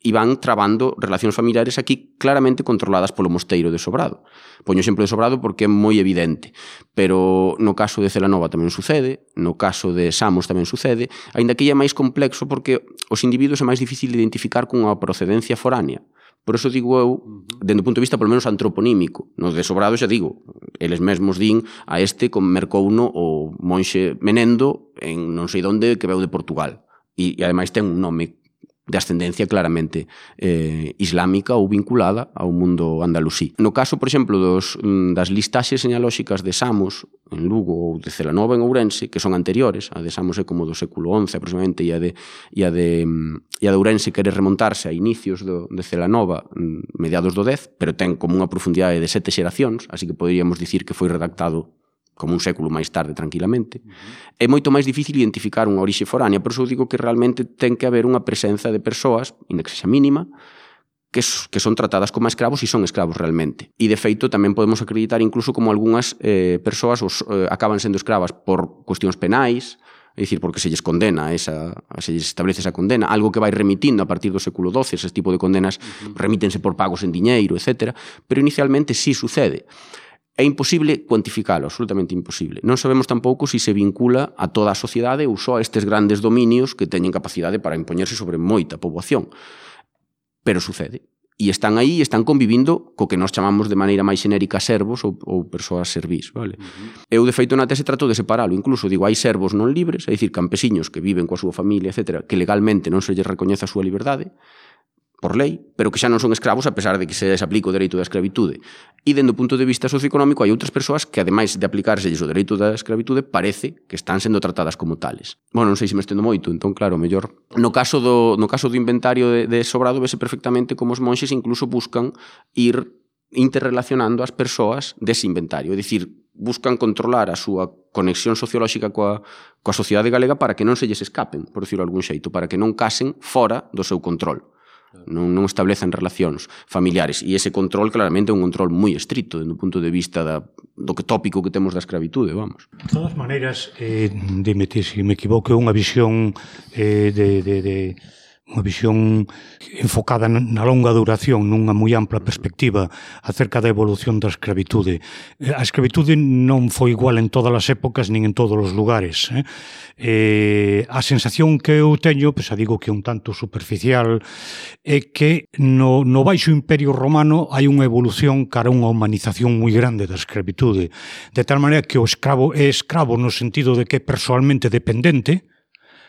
e van trabando relacións familiares aquí claramente controladas polo mosteiro de Sobrado. Poño exemplo de Sobrado porque é moi evidente, pero no caso de Celanova tamén sucede, no caso de Samos tamén sucede, aínda que é máis complexo porque os individuos é máis difícil identificar cunha procedencia foránea. Por eso digo eu, dende o punto de vista polo menos antroponímico, no de Sobrado xa digo, eles mesmos din a este con Mercouno o Monxe Menendo en non sei donde que veu de Portugal. E, e ademais ten un nome de ascendencia claramente eh, islámica ou vinculada ao mundo andalusí. No caso, por exemplo, dos, mm, das listaxes señalóxicas de Samos en Lugo ou de Celanova en Ourense, que son anteriores, a de Samos é como do século XI aproximadamente, e a de, e a de, mm, e a de Ourense quere remontarse a inicios do, de Celanova, mm, mediados do 10, pero ten como unha profundidade de sete xeracións, así que poderíamos dicir que foi redactado como un século máis tarde tranquilamente, é moito máis difícil identificar unha orixe foránea, por iso digo que realmente ten que haber unha presenza de persoas, inda que sexa mínima, que, que son tratadas como escravos e son escravos realmente. E de feito tamén podemos acreditar incluso como algunhas eh, persoas os, eh, acaban sendo escravas por cuestións penais, é dicir, porque se lles condena esa, se lles establece esa condena, algo que vai remitindo a partir do século XII, ese tipo de condenas uh -huh. remítense por pagos en diñeiro, etc. Pero inicialmente sí sucede. É imposible cuantificalo, absolutamente imposible. Non sabemos tampouco se si se vincula a toda a sociedade ou só a estes grandes dominios que teñen capacidade para impoñerse sobre moita poboación. Pero sucede. E están aí e están convivindo co que nós chamamos de maneira máis xenérica servos ou, ou persoas servís. Vale? Uh -huh. Eu, de feito, na tese trato de separalo. Incluso digo, hai servos non libres, é dicir, campesiños que viven coa súa familia, etc., que legalmente non se lles recoñece a súa liberdade, por lei, pero que xa non son escravos a pesar de que se les aplica o dereito da escravitude. E dende o punto de vista socioeconómico hai outras persoas que ademais de aplicarse o dereito da escravitude parece que están sendo tratadas como tales. Bueno, non sei se me estendo moito, entón claro, mellor. No caso do, no caso do inventario de, de Sobrado vese perfectamente como os monxes incluso buscan ir interrelacionando as persoas dese inventario, é dicir, buscan controlar a súa conexión sociolóxica coa, coa sociedade galega para que non se lles escapen, por decirlo algún xeito, para que non casen fora do seu control. Non, non establecen relacións familiares e ese control claramente é un control moi estrito dentro do punto de vista da, do que tópico que temos da escravitude, vamos. De todas maneiras, eh, dime ti se me equivoco, é unha visión eh, de, de, de, unha visión enfocada na longa duración, nunha moi ampla perspectiva acerca da evolución da escravitude. Eh, a escravitude non foi igual en todas as épocas nin en todos os lugares. Eh? Eh, a sensación que eu teño, pois a digo que un tanto superficial, é que no, no Baixo Imperio Romano hai unha evolución cara a unha humanización moi grande da escravitude. De tal maneira que o escravo é escravo no sentido de que é personalmente dependente,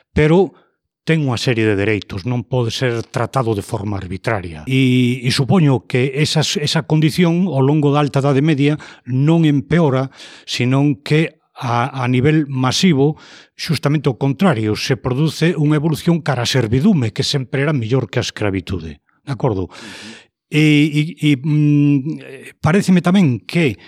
pero ten unha serie de dereitos, non pode ser tratado de forma arbitraria. E, e supoño que esas, esa condición ao longo da alta edade media non empeora, senón que a, a nivel masivo, xustamente o contrario, se produce unha evolución cara a servidume, que sempre era mellor que a escravitude. De acordo? Uh -huh. E, e, e mm, pareceme tamén que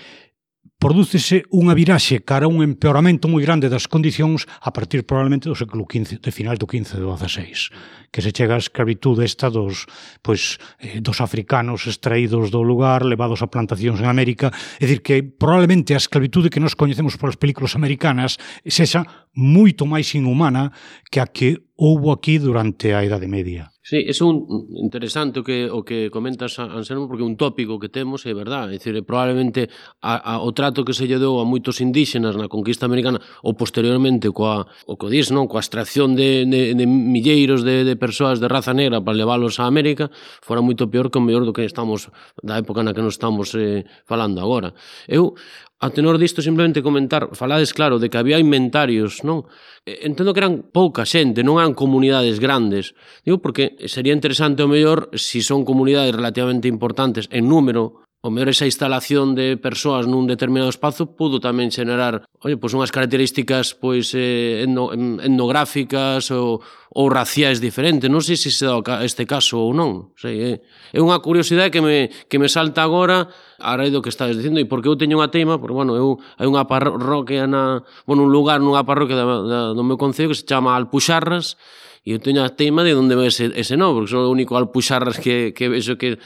Prodúcese unha viraxe cara a un empeoramento moi grande das condicións a partir probablemente do século XV, de final do XV do XVI, que se chega a escravitude esta dos, pois, eh, dos africanos extraídos do lugar, levados a plantacións en América, é dicir que probablemente a esclavitude que nos coñecemos polas películas americanas sexa moito máis inhumana que a que houbo aquí durante a Idade Media. Sí, é un mm, interesante o que o que comentas Anselmo porque é un tópico que temos é verdade, é dicir, probablemente a, a, o trato que se lle deu a moitos indígenas na conquista americana ou posteriormente coa o que dis, non, coa extracción de, de, de milleiros de, de persoas de raza negra para leválos a América, fora moito peor que o mellor do que estamos da época na que nos estamos eh, falando agora. Eu A tenor disto simplemente comentar, falades claro de que había inventarios, non? Entendo que eran pouca xente, non eran comunidades grandes. Digo porque sería interesante o mellor se si son comunidades relativamente importantes en número o mellor esa instalación de persoas nun determinado espazo pudo tamén xenerar oye, pois unhas características pois eh, etno, etnográficas ou, ou raciais diferentes. Non sei se se dá este caso ou non. Sei, eh. É unha curiosidade que me, que me salta agora a raíz do que estás dicindo e porque eu teño unha teima, porque, bueno, eu, hai unha parroquia na, bueno, un lugar nunha parroquia da, da, do meu concello que se chama Alpuxarras e eu teño a teima de onde ve ese, ese nome, porque son o único Alpuxarras que, que vexo que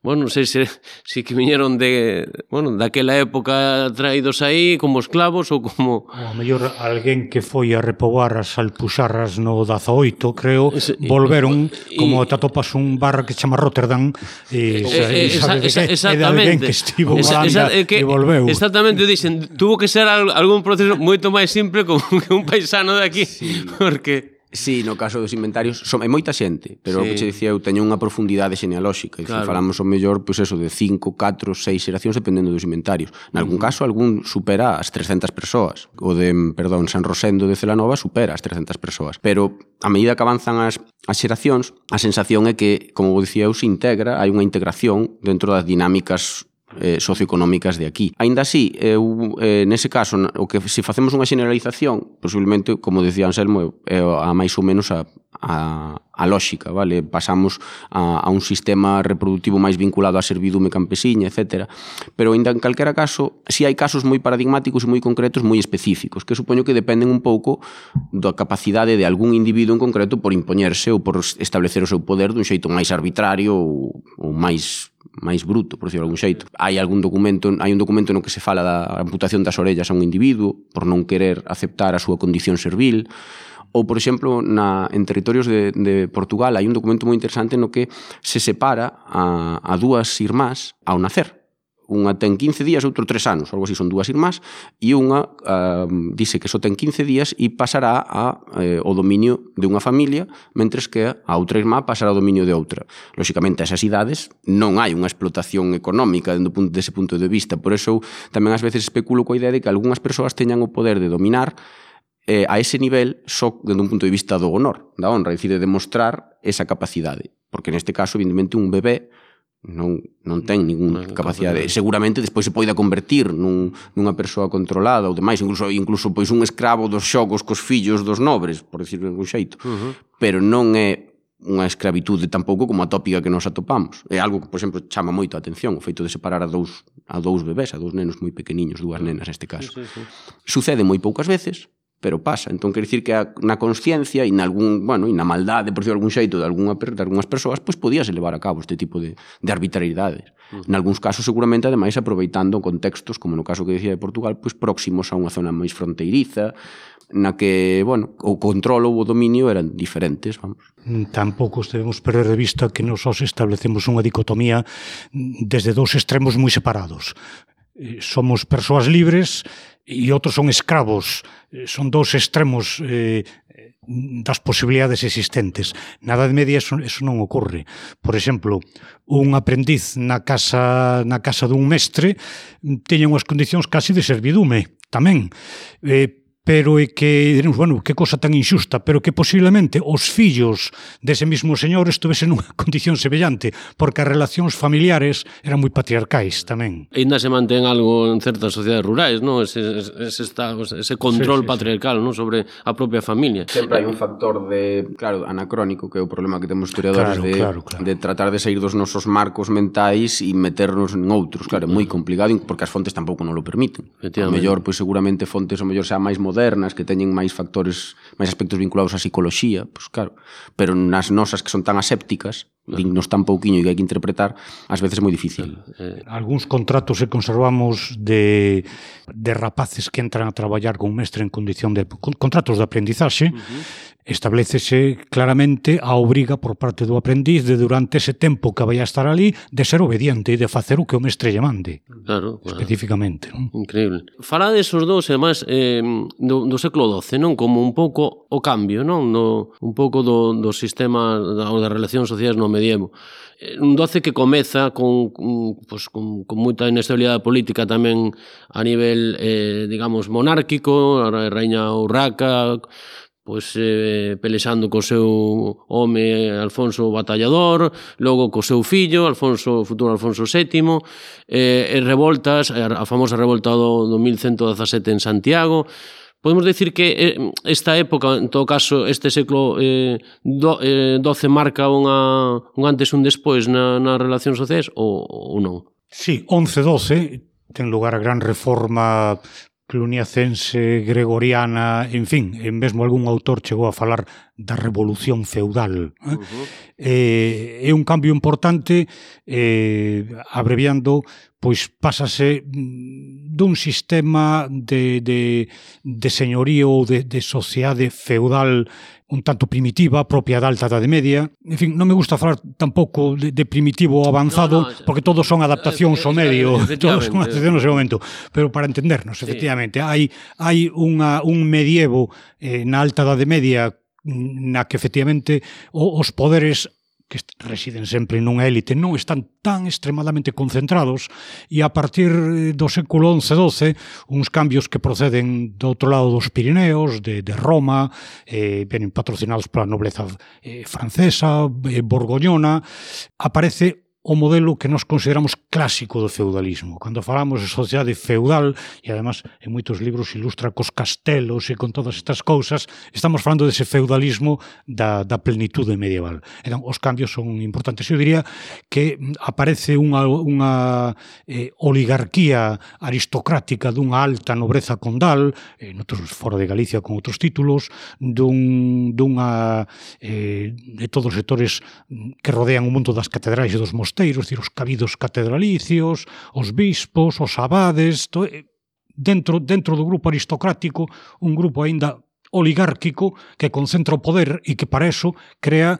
bueno, non sei se, se que viñeron de, bueno, daquela época traídos aí como esclavos ou como... O mellor alguén que foi a repoboar as alpuxarras no 18, creo, volveron, y, como te atopas un bar que chama Rotterdam, e, eh, eh, e, e, e sabes que é de alguén que estivo esa, esa, que, e volveu. Exactamente, dixen, tuvo que ser algún proceso moito máis simple como que un paisano de aquí, sí. porque... Sí, no caso dos inventarios son, é moita xente, pero sí. o que che dicía eu teño unha profundidade xenealóxica, claro. se falamos o mellor, pois pues eso, de 5, 4, 6 xeracións dependendo dos inventarios. En uh -huh. caso algún supera as 300 persoas, o de, perdón, San Rosendo de Celanova supera as 300 persoas, pero a medida que avanzan as as xeracións, a sensación é que, como vos dicía eu, se integra, hai unha integración dentro das dinámicas eh, socioeconómicas de aquí. Ainda así, eu, eh, nese caso, o que se facemos unha generalización, posiblemente, como decía Anselmo, é a máis ou menos a, a, a lógica, vale? Pasamos a, a un sistema reproductivo máis vinculado a servidume campesiña, etc. Pero ainda en calquera caso, si hai casos moi paradigmáticos e moi concretos, moi específicos, que supoño que dependen un pouco da capacidade de algún individuo en concreto por impoñerse ou por establecer o seu poder dun xeito máis arbitrario ou, ou máis máis bruto, por decirlo algún xeito. Hai algún documento, hai un documento no que se fala da amputación das orellas a un individuo por non querer aceptar a súa condición servil, ou por exemplo na, en territorios de, de Portugal hai un documento moi interesante no que se separa a, a dúas irmás ao nacer unha ten 15 días, outro 3 anos, algo así, son dúas irmás, e unha ehm, uh, dice que só ten 15 días e pasará a, eh, o dominio de unha familia, mentres que a outra irmá pasará ao dominio de outra. Lóxicamente, a esas idades non hai unha explotación económica dende punto, dese punto de vista, por eso tamén ás veces especulo coa idea de que algunhas persoas teñan o poder de dominar eh, a ese nivel só dende un punto de vista do honor, da honra, é dicir, de demostrar esa capacidade. Porque neste caso, evidentemente, un bebé non, non ten ninguna non, capacidade. Seguramente despois se poida convertir nun, nunha persoa controlada ou demais, incluso incluso pois un escravo dos xogos cos fillos dos nobres, por decirlo de algún xeito. Uh -huh. Pero non é unha escravitude tampouco como a tópica que nos atopamos. É algo que, por exemplo, chama moito a atención, o feito de separar a dous a dous bebés, a dous nenos moi pequeniños, dúas nenas neste caso. Sí, sí, sí. Sucede moi poucas veces, pero pasa. Entón, quer dicir que a, na consciencia e nalgún, bueno, e na maldade, por algún xeito, de, alguna, de algunhas persoas, pois podíase levar a cabo este tipo de, de arbitrariedades. Uh -huh. Nalgúns casos, seguramente, ademais, aproveitando contextos, como no caso que dicía de Portugal, pois próximos a unha zona máis fronteiriza, na que, bueno, o control ou o dominio eran diferentes, vamos. Mm, tampouco debemos perder de vista que nos establecemos unha dicotomía desde dous extremos moi separados. Eh, somos persoas libres e outros son escravos. Eh, son dous extremos eh, das posibilidades existentes. Na Edade Media eso, eso non ocorre. Por exemplo, un aprendiz na casa na casa dun mestre teña unhas condicións casi de servidume tamén. Eh, pero é que, diremos, bueno, que cosa tan injusta, pero que posiblemente os fillos dese mismo señor estuvesen nunha condición semellante, porque as relacións familiares eran moi patriarcais tamén. E ainda se mantén algo en certas sociedades rurais, non? Ese, ese, está, ese control sí, sí, patriarcal sí. Non? sobre a propia familia. Sempre hai un factor de, claro, anacrónico, que é o problema que temos historiadores claro, de, claro, claro. de tratar de sair dos nosos marcos mentais e meternos en outros. Claro, é moi complicado, porque as fontes tampouco non lo permiten. O mellor, pois, seguramente fontes o mellor sea máis modernas que teñen máis factores, máis aspectos vinculados á psicología, pois claro, pero nas nosas que son tan asépticas, dignos tan pouquiño e que hai que interpretar, ás veces é moi difícil. Eh, eh, algúns contratos se conservamos de, de rapaces que entran a traballar con mestre en condición de contratos de aprendizaxe, uh -huh establecese claramente a obriga por parte do aprendiz de durante ese tempo que vai a estar ali de ser obediente e de facer o que o mestre lle mande. Claro, claro. Especificamente. Non? Increíble. Fala de esos dous, además, eh, do, do século XII, non? Como un pouco o cambio, non? No, un pouco do, do sistema da, das relacións sociais no medievo. Eh, un doce que comeza con, con, pues, con, con moita inestabilidade política tamén a nivel, eh, digamos, monárquico, a reiña Urraca, pois eh, pelexando co seu home Alfonso o Batallador, logo co seu fillo, Alfonso, futuro Alfonso VII, eh, e revoltas, a famosa revolta do, do 1117 en Santiago, Podemos decir que eh, esta época, en todo caso, este século eh, do, eh, 12 marca unha, un antes e un despois na, na relacións sociais ou, ou non? Sí, 11-12 ten lugar a gran reforma cluniacense, gregoriana, en fin, e mesmo algún autor chegou a falar da revolución feudal. Uh -huh. eh, é un cambio importante, eh, abreviando, pois pásase mm, dun sistema de, de, de señorío ou de, de sociedade feudal un tanto primitiva, propia da alta Edade Media. En fin, non me gusta falar tampouco de, de primitivo ou avanzado, no, no, porque todos son adaptacións ao medio, todos son adaptacións ao seu momento, pero para entendernos, sí. efectivamente, hai hai unha un medievo eh, na alta Edade Media mm, na que efectivamente os poderes que residen sempre nunha élite non están tan extremadamente concentrados e a partir eh, do século XI-XII uns cambios que proceden do outro lado dos Pirineos, de, de Roma, eh, venen patrocinados pola nobleza eh, francesa, eh, borgoñona, aparece o modelo que nos consideramos clásico do feudalismo. Cando falamos de sociedade feudal, e además en moitos libros ilustra cos castelos e con todas estas cousas, estamos falando dese feudalismo da, da plenitude medieval. Entón, os cambios son importantes. Eu diría que mm, aparece unha, unha eh, oligarquía aristocrática dunha alta nobreza condal, eh, noutros fora de Galicia con outros títulos, dun, dunha eh, de todos os sectores mm, que rodean o mundo das catedrais e dos mosteiros mosteiros, dicir, os cabidos catedralicios, os bispos, os abades, to, eh, dentro, dentro do grupo aristocrático, un grupo aínda oligárquico que concentra o poder e que para eso crea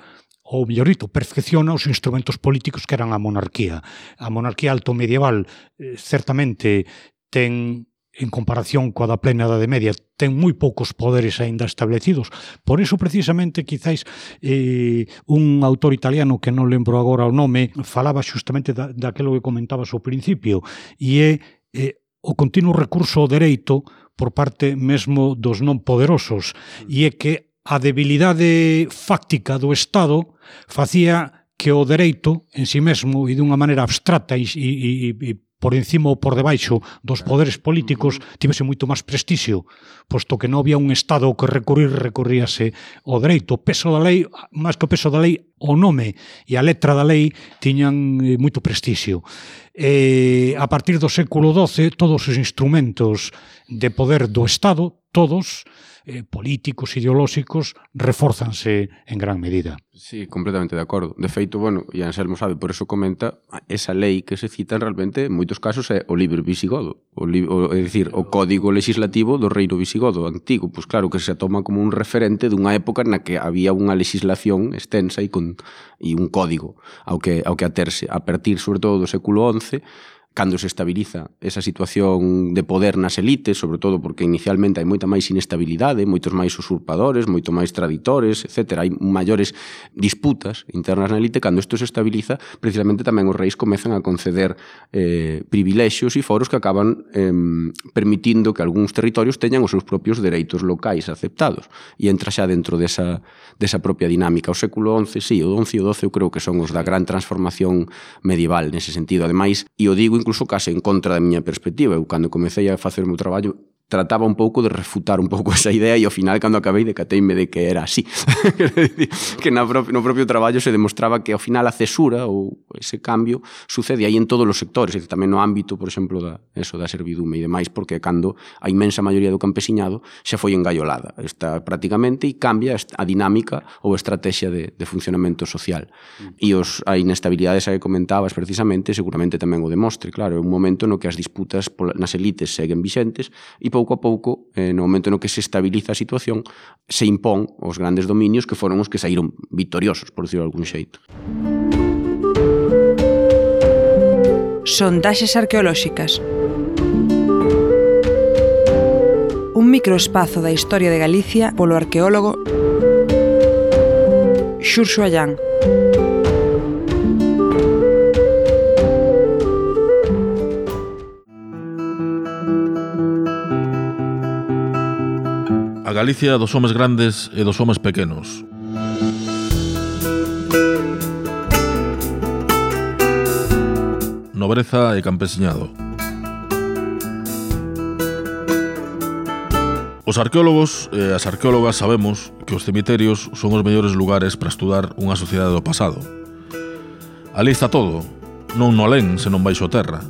ou mellor dito, perfecciona os instrumentos políticos que eran a monarquía. A monarquía alto medieval eh, certamente ten en comparación coa da plena edade media, ten moi poucos poderes aínda establecidos. Por iso, precisamente, quizáis eh, un autor italiano que non lembro agora o nome, falaba xustamente da, daquelo que comentabas ao principio, e é eh, o continuo recurso ao dereito por parte mesmo dos non poderosos, mm. e é que a debilidade fáctica do Estado facía que o dereito en sí mesmo e dunha maneira abstracta e, e, e por encima ou por debaixo dos poderes políticos tivese moito máis prestixio, posto que non había un Estado que recurrir recorríase o dereito. O peso da lei, máis que o peso da lei, o nome e a letra da lei tiñan eh, moito prestixio. E, a partir do século XII, todos os instrumentos de poder do Estado, todos, eh, políticos, ideolóxicos, reforzanse en gran medida. Sí, completamente de acordo. De feito, bueno, e Anselmo sabe, por eso comenta, esa lei que se cita realmente, en moitos casos, é o libro visigodo, o, li o, é dicir, o código legislativo do reino visigodo antigo, pois claro, que se toma como un referente dunha época na que había unha legislación extensa e, con, e un código ao que, ao que aterse, a partir, sobre todo, do século XI, cando se estabiliza esa situación de poder nas elites, sobre todo porque inicialmente hai moita máis inestabilidade, moitos máis usurpadores, moito máis traditores, etc. Hai maiores disputas internas na elite, cando isto se estabiliza, precisamente tamén os reis comezan a conceder eh, privilexios e foros que acaban eh, permitindo que algúns territorios teñan os seus propios dereitos locais aceptados. E entra xa dentro desa, desa propia dinámica. O século XI, sí, o XI e o XII eu creo que son os da gran transformación medieval nese sentido. Ademais, e o digo incluso incluso case en contra da miña perspectiva. Eu cando comecei a facer o meu traballo trataba un pouco de refutar un pouco esa idea e ao final cando acabei decateime de que era así. Que na pro no propio traballo se demostraba que ao final a cesura ou ese cambio sucede aí en todos os sectores e tamén no ámbito, por exemplo, da, eso, da servidume e demais, porque cando a imensa maioría do campesiñado xa foi engaiolada. Está prácticamente e cambia a dinámica ou a estrategia de, de funcionamento social. Mm. E os, a inestabilidade esa que comentabas precisamente seguramente tamén o demostre, claro, é un momento no que as disputas pola, nas elites seguen vixentes e pouco a pouco, eh, no momento no que se estabiliza a situación, se impón os grandes dominios que foron os que saíron victoriosos, por decirlo algún xeito. Sondaxes arqueolóxicas Un microespazo da historia de Galicia polo arqueólogo Xurxo Allán. a Galicia dos homes grandes e dos homes pequenos. Nobreza e campesiñado. Os arqueólogos e as arqueólogas sabemos que os cemiterios son os mellores lugares para estudar unha sociedade do pasado. Ali está todo, non no alén, senón baixo terra.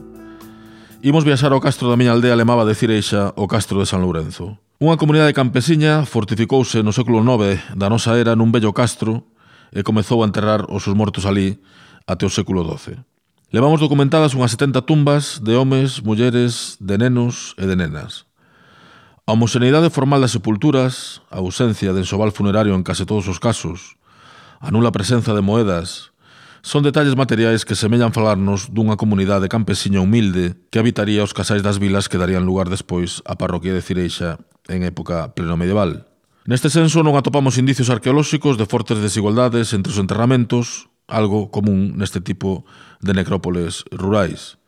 Imos viaxar ao castro da miña aldea lemaba de Cireixa, o castro de San Lourenzo. Unha comunidade campesiña fortificouse no século IX da nosa era nun bello castro e comezou a enterrar os seus mortos alí até o século XII. Levamos documentadas unhas 70 tumbas de homes, mulleres, de nenos e de nenas. A homoxeneidade formal das sepulturas, a ausencia de enxoval funerario en case todos os casos, a nula presenza de moedas, Son detalles materiais que semellan falarnos dunha comunidade campesiña humilde que habitaría os casais das vilas que darían lugar despois á parroquia de Cireixa en época pleno medieval. Neste senso non atopamos indicios arqueolóxicos de fortes desigualdades entre os enterramentos, algo común neste tipo de necrópoles rurais.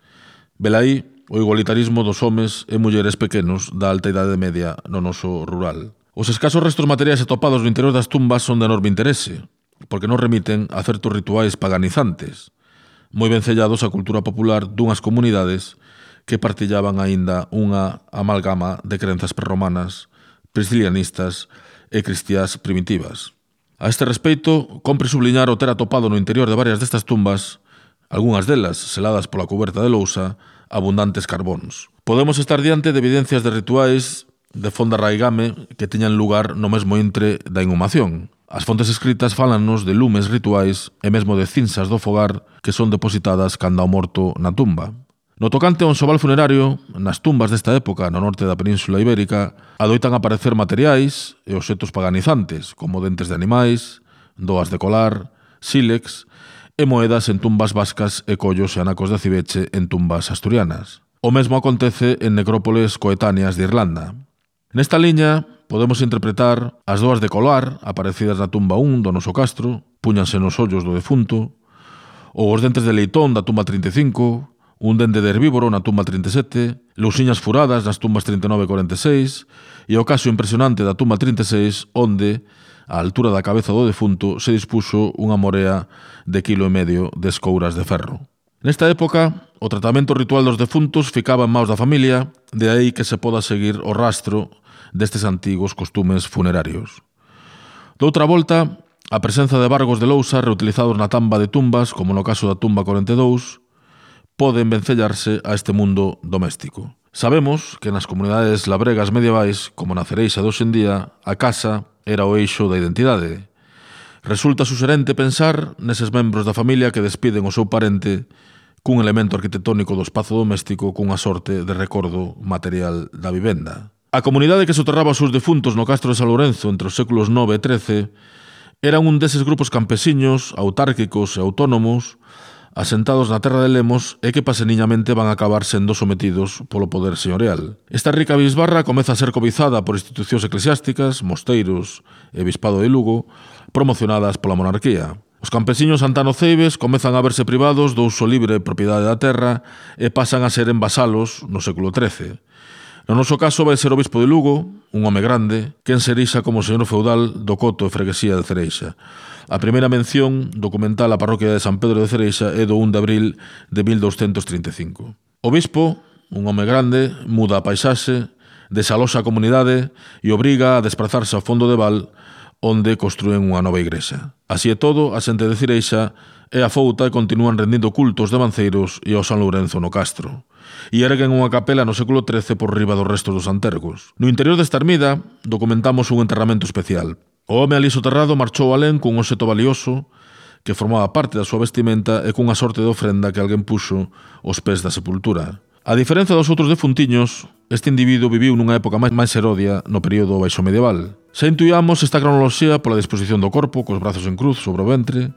Velaí o igualitarismo dos homes e mulleres pequenos da alta idade media no noso rural. Os escasos restos materiais atopados no interior das tumbas son de enorme interese, porque nos remiten a certos rituais paganizantes, moi vencellados á cultura popular dunhas comunidades que partillaban aínda unha amalgama de crenzas prerromanas, priscilianistas e cristiás primitivas. A este respeito, compre subliñar o ter atopado no interior de varias destas tumbas, algunhas delas seladas pola coberta de lousa, abundantes carbóns. Podemos estar diante de evidencias de rituais de fonda raigame que teñan lugar no mesmo entre da inhumación, As fontes escritas falannos de lumes rituais e mesmo de cinzas do fogar que son depositadas canda o morto na tumba. No tocante ao ensobal funerario, nas tumbas desta época no norte da península ibérica, adoitan aparecer materiais e obxetos paganizantes, como dentes de animais, doas de colar, sílex e moedas en tumbas vascas e collos e anacos de cibeche en tumbas asturianas. O mesmo acontece en necrópoles coetáneas de Irlanda. Nesta liña, Podemos interpretar as doas de colar, aparecidas na tumba 1 do noso castro, puñanse nos ollos do defunto, ou os dentes de leitón da tumba 35, un dente de herbívoro na tumba 37, lousiñas furadas nas tumbas 39 e 46, e o caso impresionante da tumba 36, onde, á altura da cabeza do defunto, se dispuxo unha morea de kilo e medio de escouras de ferro. Nesta época, o tratamento ritual dos defuntos ficaba en maus da familia, de aí que se poda seguir o rastro destes antigos costumes funerarios. Doutra volta, a presenza de bargos de lousa reutilizados na tamba de tumbas, como no caso da tumba 42, poden vencellarse a este mundo doméstico. Sabemos que nas comunidades labregas medievais, como na cereixa de hoxendía, a casa era o eixo da identidade. Resulta suserente pensar neses membros da familia que despiden o seu parente cun elemento arquitectónico do espazo doméstico cunha sorte de recordo material da vivenda. A comunidade que soterraba os seus defuntos no Castro de San Lourenzo entre os séculos 9 e 13 eran un deses grupos campesiños, autárquicos e autónomos asentados na terra de Lemos e que paseniñamente van a acabar sendo sometidos polo poder señorial. Esta rica bisbarra comeza a ser cobizada por institucións eclesiásticas, mosteiros e bispado de Lugo, promocionadas pola monarquía. Os campesiños Santano Ceibes comezan a verse privados do uso libre e propiedade da terra e pasan a ser envasalos no século XIII. No noso caso vai ser o bispo de Lugo, un home grande, quen serixa como señor feudal do Coto e Freguesía de Cereixa. A primeira mención documental á parroquia de San Pedro de Cereixa é do 1 de abril de 1235. O bispo, un home grande, muda a paisaxe, desaloxa a comunidade e obriga a desprazarse ao fondo de Val onde construen unha nova igrexa. Así é todo, a xente de Cireixa e a Fouta continúan rendindo cultos de manceiros e ao San Lourenzo no Castro e erguen unha capela no século XIII por riba dos restos dos antergos. No interior desta ermida documentamos un enterramento especial. O home ali soterrado marchou alén cun oseto valioso que formaba parte da súa vestimenta e cunha sorte de ofrenda que alguén puxo aos pés da sepultura. A diferenza dos outros defuntiños, este individuo viviu nunha época máis, máis herodia no período baixo medieval. Se intuíamos esta cronoloxía pola disposición do corpo, cos brazos en cruz sobre o ventre,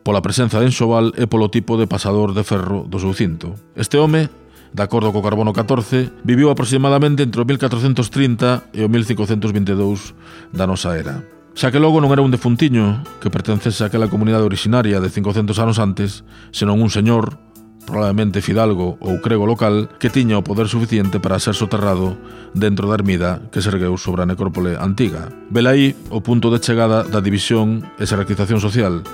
pola presenza de enxoval e polo tipo de pasador de ferro do seu cinto. Este home de acordo co carbono 14, viviu aproximadamente entre o 1430 e o 1522 da nosa era. Xa que logo non era un defuntiño que pertencese a aquela comunidade originaria de 500 anos antes, senón un señor, probablemente fidalgo ou crego local, que tiña o poder suficiente para ser soterrado dentro da ermida que se ergueu sobre a necrópole antiga. Velaí o punto de chegada da división e xerarquización social,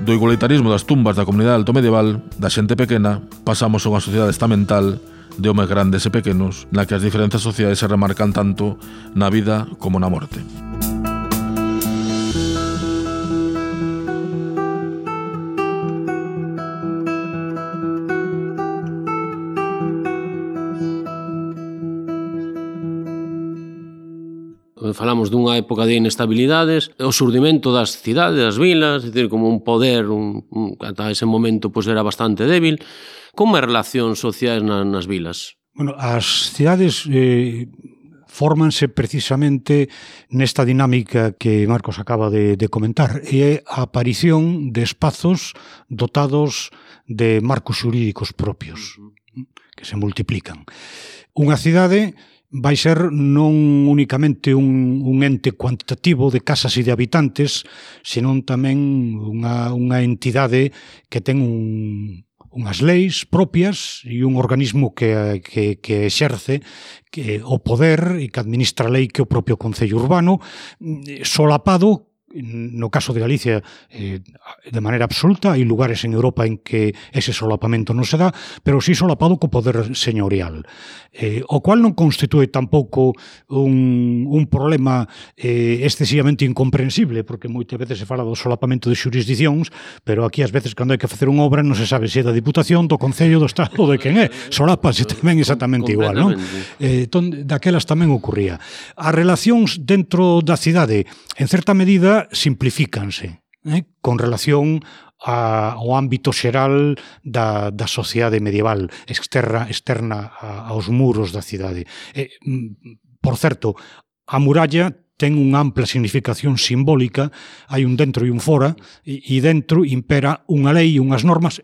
Do igualitarismo das tumbas da comunidade alto medieval, da xente pequena, pasamos a unha sociedade estamental de homes grandes e pequenos, na que as diferentes sociedades se remarcan tanto na vida como na morte. Eh, falamos dunha época de inestabilidades, o surdimento das cidades, das vilas, é dicir, como un poder, un, un, ata ese momento pois, era bastante débil. Como é relacións sociais na, nas vilas? Bueno, as cidades eh, fórmanse precisamente nesta dinámica que Marcos acaba de, de comentar e é a aparición de espazos dotados de marcos xurídicos propios que se multiplican. Unha cidade vai ser non únicamente un, un ente cuantitativo de casas e de habitantes, senón tamén unha, unha entidade que ten un, unhas leis propias e un organismo que, que, que exerce que, o poder e que administra a lei que o propio Concello Urbano, solapado no caso de Galicia eh, de maneira absoluta, hai lugares en Europa en que ese solapamento non se dá, pero sí solapado co poder señorial, eh, o cual non constitúe tampouco un, un problema eh, excesivamente incomprensible, porque moitas veces se fala do solapamento de xurisdiccións, pero aquí ás veces cando hai que facer unha obra non se sabe se é da Diputación, do Concello, do Estado, de quen é, solapase tamén exactamente igual, non? Eh, ton, daquelas tamén ocurría. As relacións dentro da cidade, en certa medida, simplifícanse eh, con relación a, ao ámbito xeral da, da sociedade medieval externa, externa a, aos muros da cidade. Eh, mm, por certo, a muralla ten unha ampla significación simbólica, hai un dentro e un fora, e, e dentro impera unha lei e unhas normas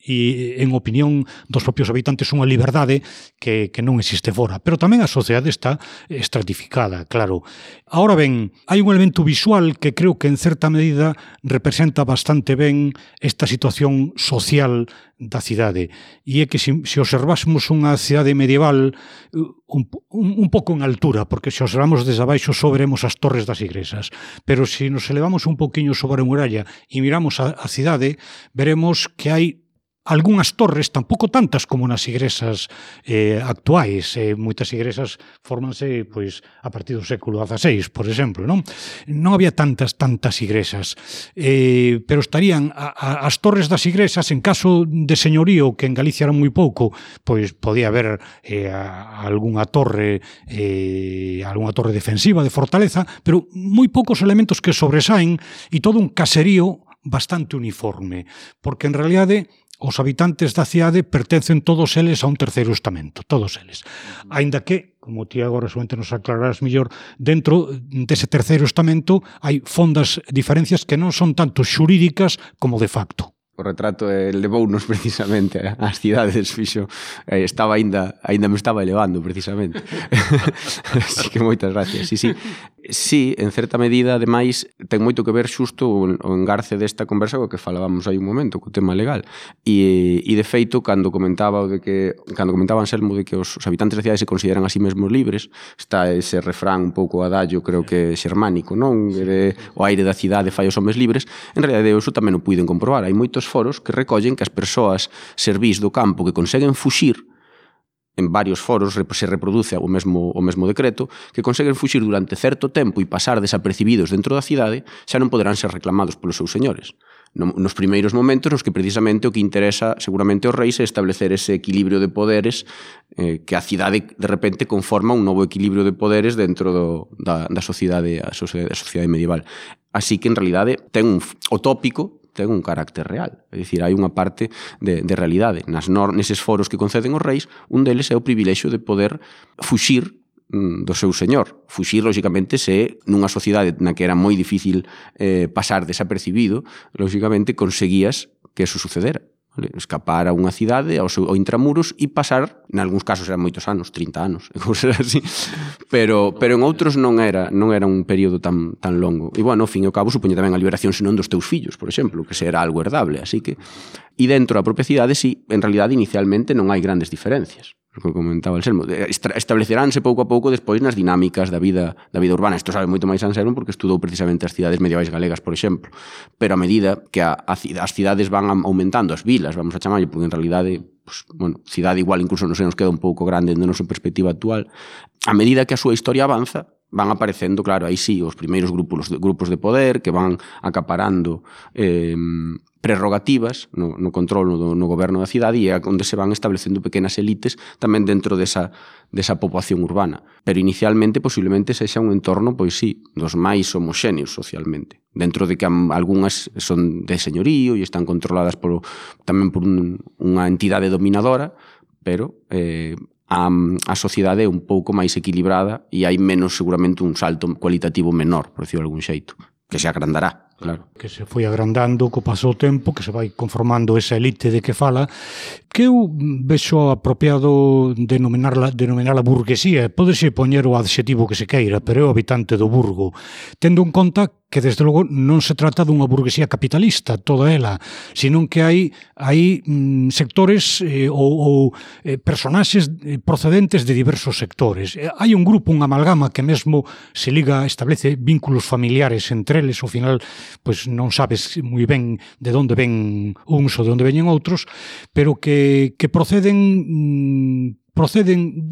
e en opinión dos propios habitantes unha liberdade que, que non existe fora. Pero tamén a sociedade está estratificada, claro. Ahora ben, hai un elemento visual que creo que en certa medida representa bastante ben esta situación social da cidade. E é que se, se observásemos unha cidade medieval un, un, un pouco en altura, porque se observamos desde abaixo sobremos as torres das igrexas. Pero se nos elevamos un poquinho sobre a muralla e miramos a, a cidade, veremos que hai algunhas torres, tampouco tantas como nas igrexas eh, actuais. Eh, moitas igrexas fórmanse pois a partir do século XVI, por exemplo. Non, non había tantas, tantas igrexas. Eh, pero estarían a, a, as torres das igrexas, en caso de señorío, que en Galicia era moi pouco, pois podía haber eh, a, a algunha torre eh, algunha torre defensiva de fortaleza, pero moi poucos elementos que sobresaen e todo un caserío bastante uniforme, porque en realidade os habitantes da cidade pertencen todos eles a un terceiro estamento, todos eles. Aínda que, como ti agora somente nos aclararás mellor, dentro dese terceiro estamento hai fondas diferencias que non son tanto xurídicas como de facto o retrato eh, levounos precisamente ás cidades, fixo, eh, estaba aínda, aínda me estaba elevando precisamente. Así que moitas gracias. Sí, sí. Sí, en certa medida, ademais, ten moito que ver xusto o engarce desta conversa co que falábamos hai un momento, co tema legal. E, e de feito, cando comentaba o de que cando comentaban Anselmo de que os, os habitantes da cidade se consideran a sí mesmos libres, está ese refrán un pouco adallo, creo que xermánico, non? De, o aire da cidade fai os homes libres. En realidade, eu iso tamén o puiden comprobar. Hai moitos foros que recollen que as persoas servís do campo que conseguen fuxir en varios foros se reproduce o mesmo, o mesmo decreto, que conseguen fuxir durante certo tempo e pasar desapercibidos dentro da cidade, xa non poderán ser reclamados polos seus señores. Nos primeiros momentos nos que precisamente o que interesa seguramente aos reis é establecer ese equilibrio de poderes eh, que a cidade de repente conforma un novo equilibrio de poderes dentro do, da, da sociedade, a sociedade, a sociedade medieval. Así que en realidade ten un, o tópico ten un carácter real. É dicir, hai unha parte de, de realidade. Nas nor, neses foros que conceden os reis, un deles é o privilexio de poder fuxir mm, do seu señor. Fuxir, lóxicamente, se nunha sociedade na que era moi difícil eh, pasar desapercibido, lóxicamente conseguías que eso sucedera escapar a unha cidade, ao seu ao intramuros e pasar, en algúns casos eran moitos anos, 30 anos, cousas así. Pero pero en outros non era, non era un período tan tan longo. E bueno, ao fin e ao cabo supoño tamén a liberación senón dos teus fillos, por exemplo, que será algo herdable, así que e dentro da propia cidade si sí, en realidade inicialmente non hai grandes diferencias o que comentaba el Selmo, estableceranse pouco a pouco despois nas dinámicas da vida da vida urbana. Isto sabe moito máis Anselmo porque estudou precisamente as cidades medievais galegas, por exemplo. Pero a medida que a, a, as cidades van aumentando, as vilas, vamos a chamarlle, porque en realidade pues, bueno, cidade igual incluso non se nos queda un pouco grande dende a nosa perspectiva actual, a medida que a súa historia avanza, van aparecendo, claro, aí sí, os primeiros grupos, grupos de poder que van acaparando eh, prerrogativas no, no control no, no goberno da cidade e é onde se van establecendo pequenas elites tamén dentro desa, desa poboación urbana. Pero inicialmente posiblemente sexa un entorno, pois sí, dos máis homoxéneos socialmente. Dentro de que algunhas son de señorío e están controladas por, tamén por un, unha entidade dominadora, pero eh, a, a sociedade é un pouco máis equilibrada e hai menos seguramente un salto cualitativo menor, por decirlo algún xeito, que se agrandará, Claro. Que se foi agrandando co paso do tempo, que se vai conformando esa elite de que fala, que eu vexo apropiado denominarla, denominarla burguesía, podese poñer o adxetivo que se queira, pero é o habitante do burgo, tendo en conta que desde logo non se trata dunha burguesía capitalista, toda ela, senón que hai hai mm, sectores eh, ou, ou eh, personaxes eh, procedentes de diversos sectores. Eh, hai un grupo, unha amalgama que mesmo se liga, establece vínculos familiares entre eles, ao final pois non sabes moi ben de onde ven uns ou de onde veñen outros, pero que, que proceden mm, proceden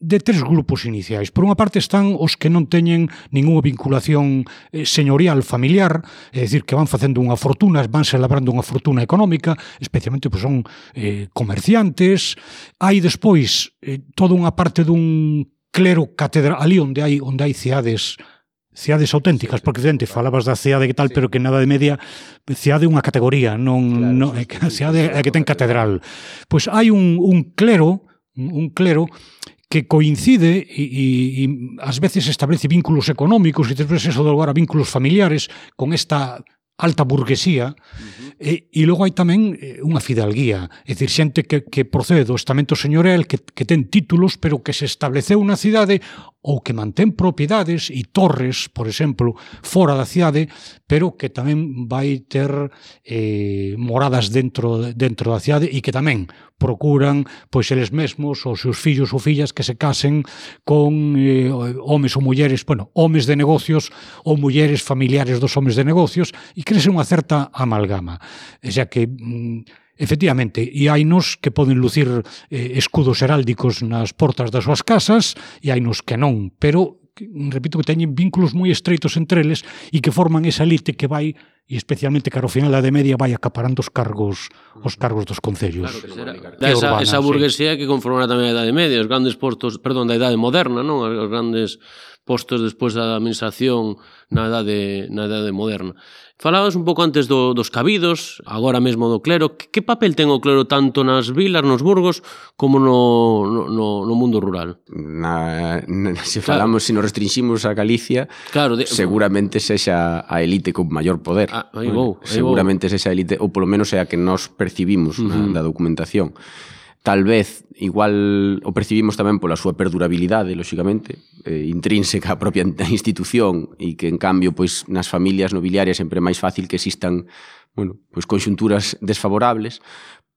de tres grupos iniciais. Por unha parte están os que non teñen ningunha vinculación eh, señorial familiar, é dicir, que van facendo unha fortuna, van labrando unha fortuna económica, especialmente pois, son eh, comerciantes. Hai despois eh, toda unha parte dun clero catedral, ali onde hai onde hai cidades Ciades auténticas, porque dente falabas da ciade que tal, pero que nada de media, ciade unha categoría, non, claro, non é que ciade é que ten catedral. Pois hai un, un clero, un clero que coincide e, e, e ás veces establece vínculos económicos e despois eso do lugar a vínculos familiares con esta alta burguesía uh -huh. E, e logo hai tamén eh, unha fidalguía, é dicir, xente que, que procede do estamento señorel, que, que ten títulos, pero que se estableceu na cidade ou que mantén propiedades e torres, por exemplo, fora da cidade, pero que tamén vai ter eh, moradas dentro, dentro da cidade e que tamén procuran pois eles mesmos ou seus fillos ou fillas que se casen con eh, homes ou mulleres, bueno, homes de negocios ou mulleres familiares dos homes de negocios e crese unha certa amalgama xa que mm, Efectivamente, e hai nos que poden lucir eh, escudos heráldicos nas portas das súas casas e hai nos que non, pero repito que teñen vínculos moi estreitos entre eles e que forman esa elite que vai e especialmente caro ao final da de media vai acaparando os cargos os cargos dos concellos. Claro que será. Esa, urbana, esa burguesía sí. que conformará tamén a Idade Media, os grandes postos, perdón, da Idade Moderna, non? Os grandes postos despois da administración na idade na idade moderna. Falabas un pouco antes do, dos cabidos, agora mesmo do clero. Que, que papel ten o clero tanto nas vilas, nos burgos, como no, no, no mundo rural? Na, na, se falamos, claro. se nos restringimos a Galicia, claro, de... seguramente sexa a elite con maior poder. Ah, aí vou, aí seguramente vou. sexa a elite, ou polo menos é a que nos percibimos uh -huh. na, da documentación. Tal vez, igual o percibimos tamén pola súa perdurabilidade, lóxicamente, eh, intrínseca a propia institución e que, en cambio, pois nas familias nobiliarias sempre é máis fácil que existan bueno, pois conxunturas desfavorables,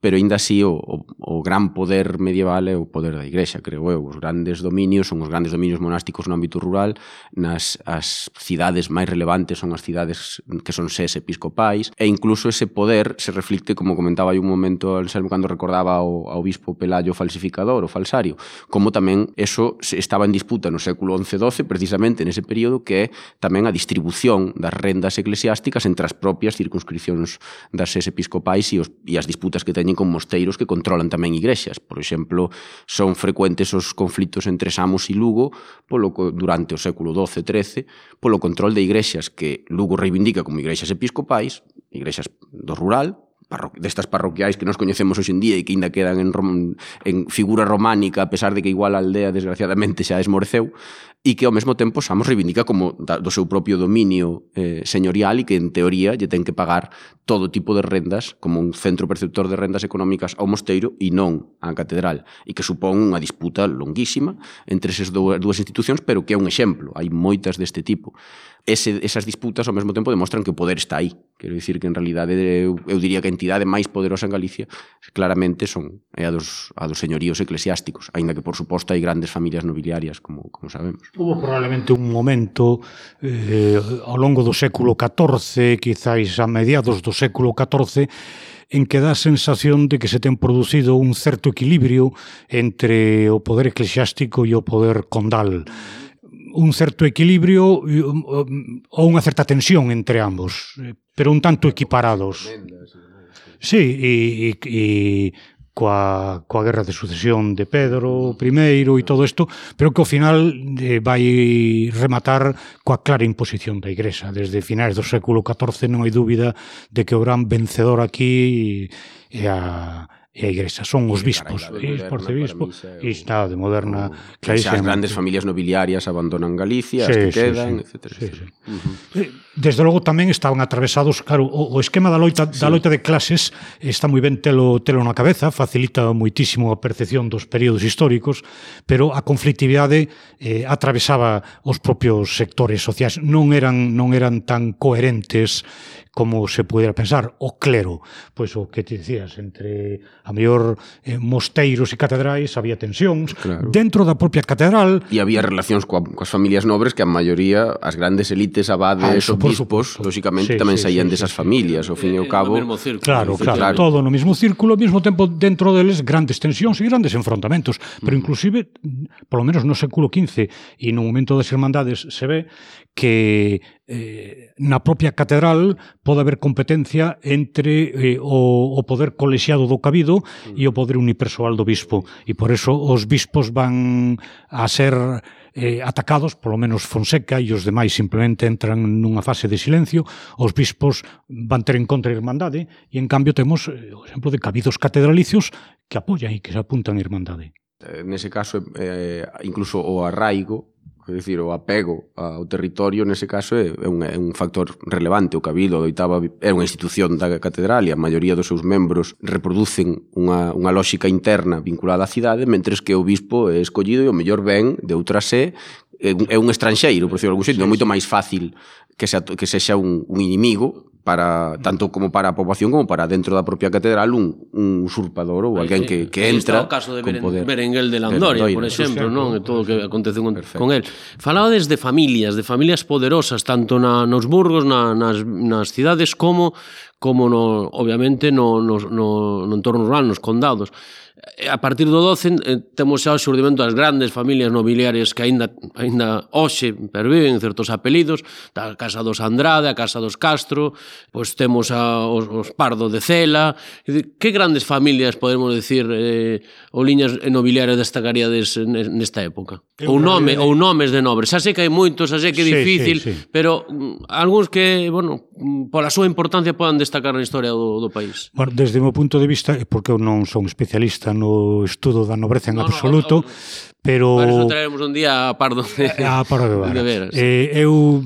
pero aínda así o, o, o gran poder medieval é o poder da igrexa, creo eu. Os grandes dominios son os grandes dominios monásticos no ámbito rural, nas as cidades máis relevantes son as cidades que son ses episcopais, e incluso ese poder se reflicte, como comentaba hai un momento Anselmo cando recordaba ao, ao bispo Pelayo falsificador, o falsario, como tamén eso estaba en disputa no século XI-XII, precisamente nese período que é tamén a distribución das rendas eclesiásticas entre as propias circunscripcións das ses episcopais e, os, e as disputas que teñen teñen con mosteiros que controlan tamén igrexas. Por exemplo, son frecuentes os conflitos entre Samos e Lugo polo, durante o século XII e XIII polo control de igrexas que Lugo reivindica como igrexas episcopais, igrexas do rural, destas parroquiais que nos coñecemos hoxe en día e que ainda quedan en, rom, en figura románica a pesar de que igual a aldea desgraciadamente xa esmoreceu e que ao mesmo tempo Samos reivindica como da, do seu propio dominio eh, señorial e que en teoría lle ten que pagar todo tipo de rendas como un centro perceptor de rendas económicas ao mosteiro e non á catedral e que supón unha disputa longuísima entre esas dúas institucións pero que é un exemplo. Hai moitas deste tipo ese, esas disputas ao mesmo tempo demostran que o poder está aí. Quero dicir que en realidade eu, eu diría que a entidade máis poderosa en Galicia claramente son é a dos, a dos señoríos eclesiásticos, aínda que por suposto hai grandes familias nobiliarias como, como sabemos. Hubo probablemente un momento eh, ao longo do século XIV, quizáis a mediados do século XIV, en que dá a sensación de que se ten producido un certo equilibrio entre o poder eclesiástico e o poder condal un certo equilibrio um, um, ou unha certa tensión entre ambos, eh, pero un tanto equiparados. Sí, e, e, e coa, coa guerra de sucesión de Pedro I e todo isto, pero que ao final eh, vai rematar coa clara imposición da Igrexa. Desde finais do século XIV non hai dúbida de que o gran vencedor aquí é a, e a Igrexa. Son os bispos, e os porcebispo, e está de moderna, clarísima. As grandes familias nobiliarias abandonan Galicia, sí, as que sí, quedan, sí, etc. Sí, sí. Uh eh, -huh. Desde logo tamén estaban atravesados, claro, o, o esquema da loita sí. da loita de clases está moi ben telo telo na cabeza, facilita moitísimo a percepción dos períodos históricos, pero a conflictividade eh, atravesaba os propios sectores sociais, non eran non eran tan coherentes como se pudera pensar o clero, pois o que te dicías entre a mellor eh, mosteiros e catedrais había tensións claro. dentro da propia catedral e había relacións coa, coas familias nobres que a maioría as grandes elites abades, ah, bispos, por lóxicamente, sí, tamén sí, saían sí, desas sí, familias, ao fin e ao cabo. Claro, claro, claro, todo no mesmo círculo, ao mesmo tempo dentro deles grandes tensións e grandes enfrontamentos, pero inclusive, polo menos no século XV e no momento das irmandades se ve que eh, na propia catedral pode haber competencia entre eh, o, o poder colexiado do cabido mm. e o poder unipersoal do bispo e por eso os bispos van a ser eh, atacados, polo menos Fonseca e os demais simplemente entran nunha fase de silencio, os bispos van ter en contra a Irmandade e en cambio temos eh, o exemplo de cabidos catedralicios que apoian e que se apuntan a Irmandade. Eh, nese caso, eh, incluso o arraigo É dicir, o apego ao territorio nese caso é, é, un, é un factor relevante. O Cabildo doitaba é unha institución da catedral e a maioría dos seus membros reproducen unha, unha lógica interna vinculada á cidade, mentres que o bispo é escollido e o mellor ben de outra sé é un, é un estranxeiro, por decirlo algún xeito, é moito máis fácil que, se, que sexa un, un inimigo para tanto como para a poboación como para dentro da propia catedral un, un usurpador ou alguén que, que entra Está o caso de Beren, poder. Berenguel de Landoria, por exemplo, non? E todo o que aconteceu con, Perfecto. con el. Falaba desde familias, de familias poderosas, tanto na, nos burgos, na, nas, nas cidades, como como no, obviamente no, no, no, no entorno rural, nos condados. A partir do 12 temos xa o xurdimento das grandes familias nobiliarias que aínda aínda hoxe perviven certos apelidos, da Casa dos Andrade, a Casa dos Castro, pois temos a, os, os Pardo de Cela, que grandes familias podemos decir eh, ou liñas nobiliarias destacaríades nesta época? Eu ou nome, ou nomes de nobres. Xa sei que hai moitos, xa sei que é difícil, sí, sí. pero mm, algúns que, bueno, mm, pola súa importancia podan destacar na historia do, do país. Bueno, desde o meu punto de vista, porque eu non son especialista no estudo da nobreza en no, absoluto, no, no, pero Para traeremos un día a Pardo de, a Pardo de, Vara. de veras. Eh, eu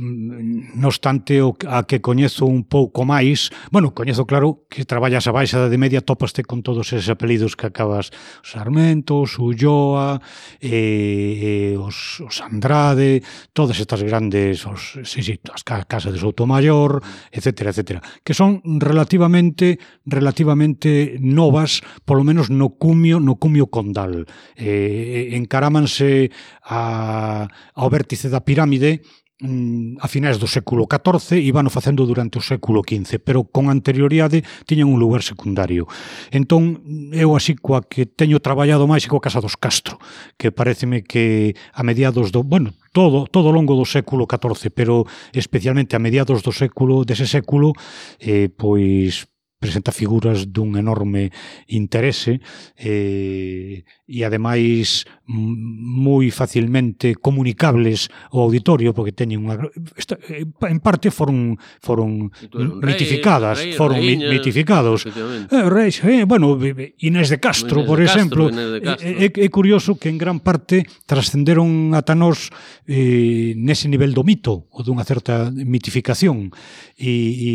no obstante o, a que coñezo un pouco máis, bueno, coñezo claro que traballas a baixa de media topaste con todos eses apelidos que acabas Sarmento, Ulloa, eh, eh, os, os Andrade, todas estas grandes os, sí, sí, as casas de Soutomayor, etcétera, etcétera, que son relativamente relativamente novas, polo menos no cum cumio, no cumio condal. Eh, encaramanse a, ao vértice da pirámide mm, a finais do século XIV e vano facendo durante o século XV, pero con anterioridade tiñan un lugar secundario. Entón, eu así coa que teño traballado máis e coa Casa dos Castro, que pareceme que a mediados do, bueno, todo todo longo do século XIV, pero especialmente a mediados do século dese século, eh, pois presenta figuras dun enorme interese eh, e ademais moi facilmente comunicables ao auditorio porque teñen unha esta, eh, en parte foron foron mitificadas, rei, foron reiña, mitificados. Eh, reis, eh, bueno, eh, eh, Inés de Castro, Inés por de exemplo, é, é, é curioso que en gran parte trascenderon ata nós eh, nese nivel do mito ou dunha certa mitificación e, e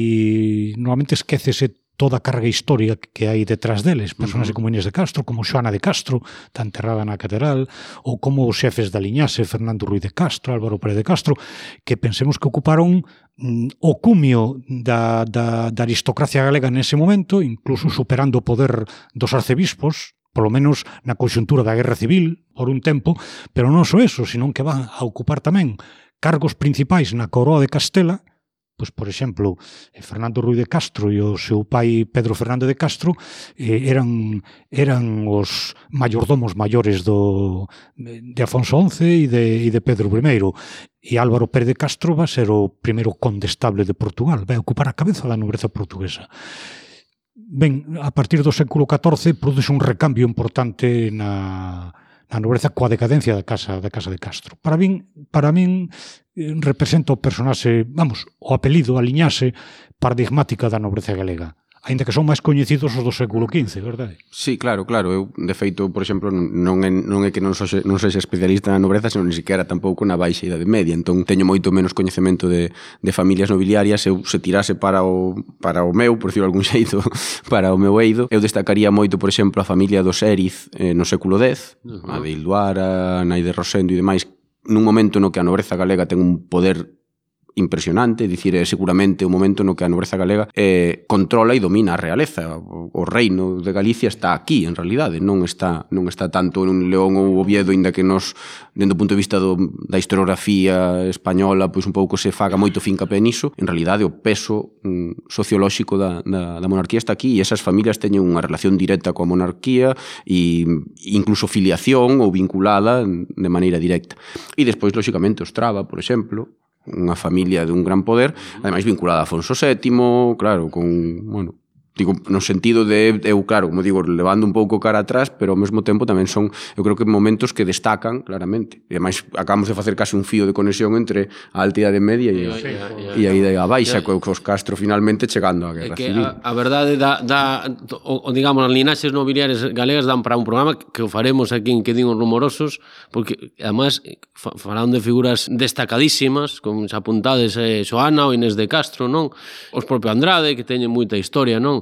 normalmente esquecese toda a carga histórica que hai detrás deles, personas uh -huh. como Inés de Castro, como Xoana de Castro, está enterrada na catedral, ou como os xefes da liñase, Fernando Ruiz de Castro, Álvaro Pérez de Castro, que pensemos que ocuparon mm, o cumio da, da, da aristocracia galega nese momento, incluso superando o poder dos arcebispos, polo menos na conxuntura da Guerra Civil, por un tempo, pero non só eso, senón que van a ocupar tamén cargos principais na coroa de Castela, pois, por exemplo, eh, Fernando Rui de Castro e o seu pai Pedro Fernando de Castro eh, eran, eran os maiordomos maiores do, de Afonso XI e de, e de Pedro I. E Álvaro Pérez de Castro va ser o primeiro condestable de Portugal, vai ocupar a cabeza da nobreza portuguesa. Ben, a partir do século XIV produce un recambio importante na, a nobreza coa decadencia da casa da casa de Castro. Para min, para min eh, representa o personaxe, vamos, o apelido, a liñase paradigmática da nobreza galega. Ainda que son máis coñecidos os do século XV, verdade? Sí, claro, claro. Eu, de feito, por exemplo, non é, non é que non, soxe, non sexa especialista na nobreza, senón ni siquiera tampouco na baixa idade media. Entón, teño moito menos coñecemento de, de familias nobiliarias. Eu se tirase para o, para o meu, por decirlo algún xeito, para o meu eido, eu destacaría moito, por exemplo, a familia dos Eriz eh, no século X, uh -huh. a de Ilduara, a Naide Rosendo e demais, nun momento no que a nobreza galega ten un poder impresionante, dicir, é seguramente o momento no que a nobreza galega eh, controla e domina a realeza. O, o reino de Galicia está aquí, en realidade, non está non está tanto en León ou Oviedo, inda que nos, dentro do punto de vista do, da historiografía española, pois un pouco se faga moito fincapé niso, en realidade o peso mm, sociolóxico da, da, da monarquía está aquí e esas familias teñen unha relación directa coa monarquía e incluso filiación ou vinculada de maneira directa. E despois, lóxicamente, os traba, por exemplo, unha familia dun gran poder, ademais vinculada a Afonso VII, claro, con, bueno, digo, no sentido de eu, claro, como digo, levando un pouco cara atrás, pero ao mesmo tempo tamén son, eu creo que momentos que destacan claramente. E máis acabamos de facer case un fío de conexión entre a alta idade media e, sí, e a idade a baixa, co, cos Castro finalmente chegando á guerra que civil. A, a verdade da, da o, digamos, as linaxes nobiliares galegas dan para un programa que o faremos aquí en que din os rumorosos, porque además falaron de figuras destacadísimas, como xa apuntades eh, Xoana ou Inés de Castro, non? Os propio Andrade, que teñen moita historia, non?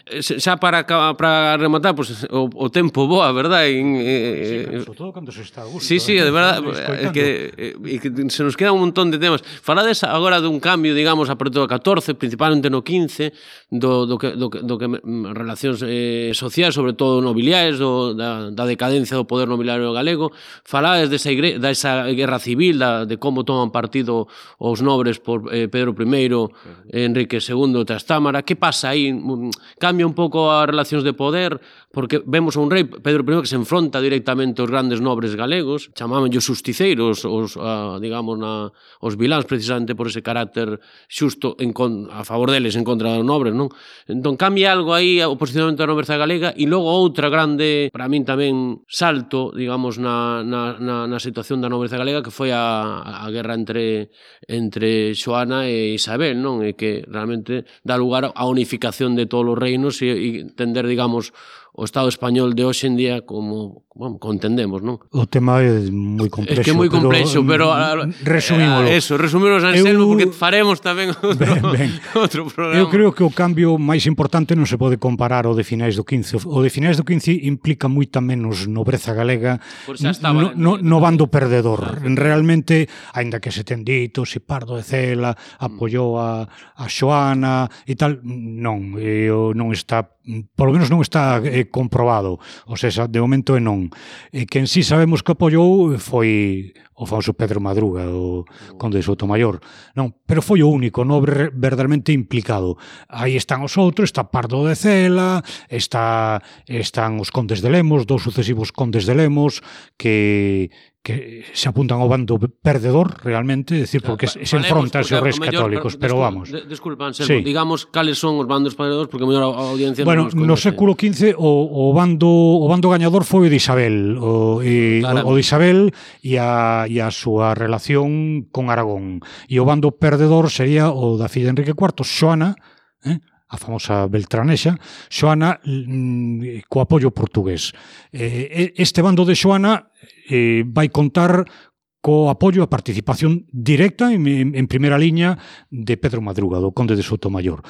xa para, para rematar, pues, o, o tempo boa, verdad? En, eh, sí, sobre todo cando se está a gusto. Sí, sí, eh, de verdad, é eh, que, é eh, que se nos queda un montón de temas. Falades agora dun cambio, digamos, a partir do 14, principalmente no 15, do, do, que, do, do que mm, relacións eh, sociais, sobre todo nobiliais, do, da, da decadencia do poder nobiliario galego. Falades desa, igre, desa guerra civil, da, de como toman partido os nobres por eh, Pedro I, Enrique II, Trastámara. Que pasa aí? Mm, cambio cambia un pouco as relacións de poder, porque vemos a un rei, Pedro I, que se enfronta directamente aos grandes nobres galegos, chamaban os susticeiros, os, a, digamos, na, os viláns precisamente por ese carácter xusto en con, a favor deles, en contra dos nobres, non? Entón cambia algo aí o posicionamento da nobreza galega e logo outra grande, para min tamén, salto, digamos, na, na, na, na situación da nobreza galega que foi a, a guerra entre entre Xoana e Isabel, non? E que realmente dá lugar á unificación de todos os reinos menos e, e digamos, o Estado español de hoxe en día como, bueno, contendemos, non? O tema é moi complexo. É que é moi complexo, pero, pero resumímolo. Ah, eso, resumímolo, Anselmo, Eu... porque faremos tamén outro, ben, ben. outro programa. Eu creo que o cambio máis importante non se pode comparar o de finais do 15. O de finais do 15 implica moita menos nobreza galega pois estaba, no, no, no bando perdedor. Realmente, aínda que se ten dito, se Pardo de Cela apoiou a, a Xoana e tal, non, eh, eu non está por lo menos non está eh, comprobado, ou seja, de momento é non. E que en sí sabemos que apoiou foi o famoso Pedro Madruga, o conde de Sotomayor. Non, pero foi o único nobre verdadeiramente implicado. Aí están os outros, está Pardo de Cela, está, están os condes de Lemos, dous sucesivos condes de Lemos, que, que se apuntan ao bando perdedor realmente, decir, porque se enfrontan os reis católicos, pero, vamos. Desculpa, Anselmo, sí. digamos cales son os bandos perdedores porque mellor a audiencia Bueno, no, no século XV o, o bando o bando gañador foi o de Isabel, o, e, Claramente. o de Isabel e a, e a súa relación con Aragón. E o bando perdedor sería o da filla Enrique IV, Xoana, eh? a famosa Beltranexa, Xoana mm, co apoio portugués. Eh, este bando de Xoana eh, vai contar co apoio a participación directa en, en, en primeira liña de Pedro Madruga, do Conde de Sotomayor.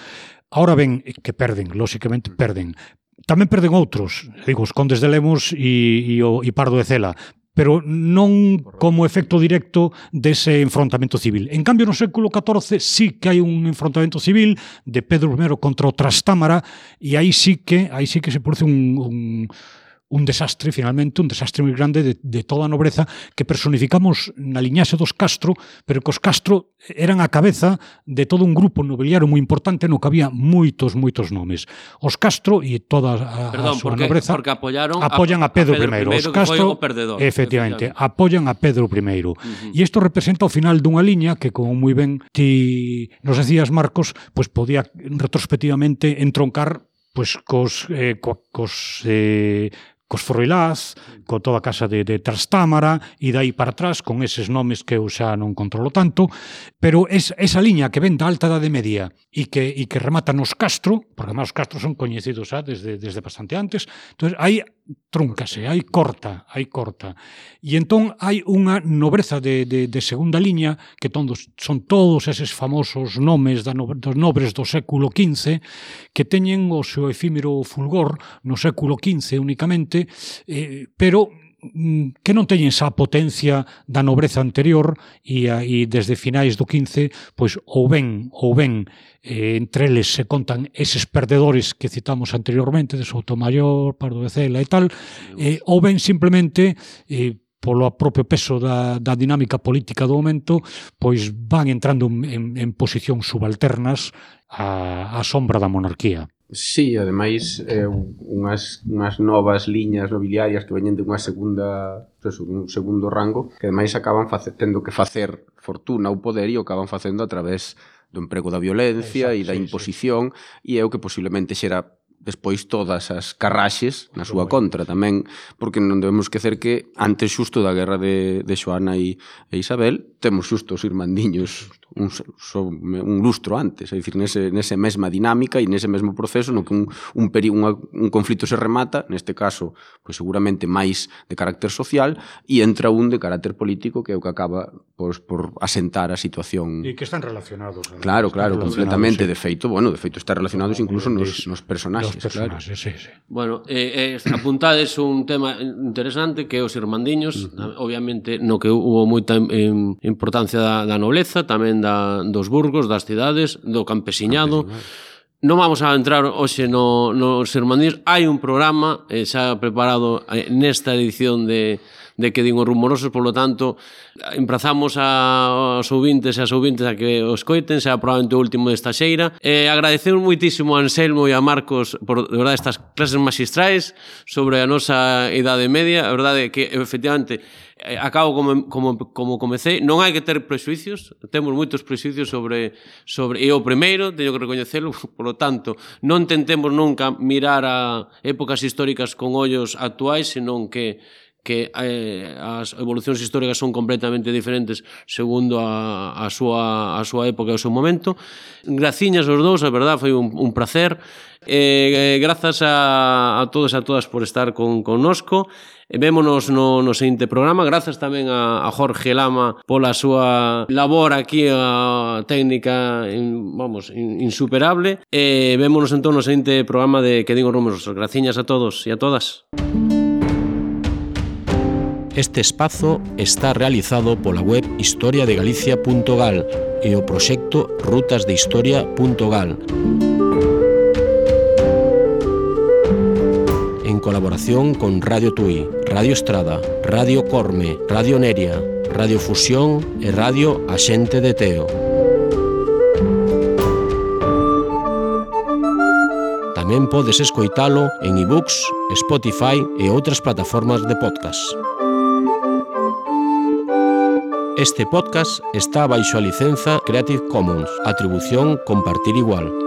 Ahora ben, eh, que perden, lóxicamente perden, tamén perden outros, digo, os condes de Lemos e, e, o, e Pardo de Cela, pero non como efecto directo dese enfrontamento civil. En cambio, no século XIV sí que hai un enfrontamento civil de Pedro I contra o Trastámara e aí sí que aí sí que se produce un, un un desastre, finalmente, un desastre moi grande de, de toda a nobreza que personificamos na liñaxe dos Castro, pero que os Castro eran a cabeza de todo un grupo nobiliario moi importante no que había moitos, moitos nomes. Os Castro e toda a, Perdón, a súa porque, nobreza porque apoyaron apoyan a, a Pedro, a Pedro I. I. Os Castro, perdedor, efectivamente, efectivamente, apoyan a Pedro I. Uh -huh. E isto representa o final dunha liña que, como moi ben ti nos decías, Marcos, pues podía retrospectivamente entroncar pois pues, cos, eh, co, cos eh, cos Froilaz, co toda a casa de, de Trastámara e dai para atrás con eses nomes que eu xa non controlo tanto, pero es, esa liña que ven da alta edade media e que, e que remata nos Castro, porque máis os Castro son coñecidos xa desde, desde bastante antes, entón hai trúncase, hai corta, hai corta. E entón hai unha nobreza de, de, de segunda liña que tondos, son todos eses famosos nomes da no, dos nobres do século XV que teñen o seu efímero fulgor no século XV únicamente Eh, pero mm, que non teñen esa potencia da nobreza anterior e, e desde finais do 15 pois ou ben ou ben eh, entre eles se contan eses perdedores que citamos anteriormente de Soutomayor, Pardo Becela e tal eh, ou ben simplemente eh, polo propio peso da, da dinámica política do momento, pois van entrando en, en posicións subalternas á, á sombra da monarquía. Sí, ademais eh, unhas, unhas novas liñas nobiliarias que veñen de unha segunda eso, un segundo rango que ademais acaban face, tendo que facer fortuna ou poder e o acaban facendo a través do emprego da violencia Exacto, e da sí, imposición sí. e é o que posiblemente xera despois todas as carraxes na súa contra tamén, porque non debemos esquecer que antes xusto da guerra de, de Xoana e, e Isabel temos xusto os irmandiños un, so, un lustro antes, é dicir, nese, nese mesma dinámica e nese mesmo proceso no que un, un, peri, un, un conflito se remata, neste caso, pois seguramente máis de carácter social, e entra un de carácter político que é o que acaba pois, por asentar a situación. E que están relacionados. Claro, claro, están completamente, sí. de feito, bueno, de feito está relacionados incluso nos, nos personaxes. Los personaxes, claro. sí, sí. Bueno, eh, eh, apuntades un tema interesante que é os irmandiños, uh -huh. obviamente no que hubo moita eh, importancia da, da nobleza, tamén da, dos burgos, das cidades, do campesiñado. Non vamos a entrar hoxe no, nos sermandís. Hai un programa eh, xa preparado eh, nesta edición de, de que din os rumorosos, polo tanto, emprazamos a, aos ouvintes e as ouvintes a que os coiten, xa probablemente o último desta xeira. Eh, agradecemos moitísimo a Anselmo e a Marcos por, de verdade, estas clases magistrais sobre a nosa idade media. A verdade que, efectivamente, Eh, acabo como, como, como comecei, non hai que ter prexuicios, temos moitos prexuicios sobre, sobre e o primeiro, teño que recoñecelo, polo tanto, non tentemos nunca mirar a épocas históricas con ollos actuais, senón que que eh, as evolucións históricas son completamente diferentes segundo a, a, súa, a súa época e o seu momento. Graciñas os dous, a verdad, foi un, un placer. Eh, eh, grazas a, a todos e a todas por estar con, connosco. E vémonos no, no seguinte programa. Grazas tamén a, a Jorge Lama pola súa labor aquí a técnica, in, vamos, in, insuperable. E vémonos entón no seguinte programa de Que digo Rumos. Graciñas a todos e a todas. Música Este espazo está realizado pola web historiadegalicia.gal e o proxecto rutasdehistoria.gal. En colaboración con Radio Tui, Radio Estrada, Radio Corme, Radio Neria, Radio Fusión e Radio Axente de Teo. Tamén podes escoitalo en ebooks, Spotify e outras plataformas de podcast. Este podcast está baixo a licenza Creative Commons, atribución compartir igual.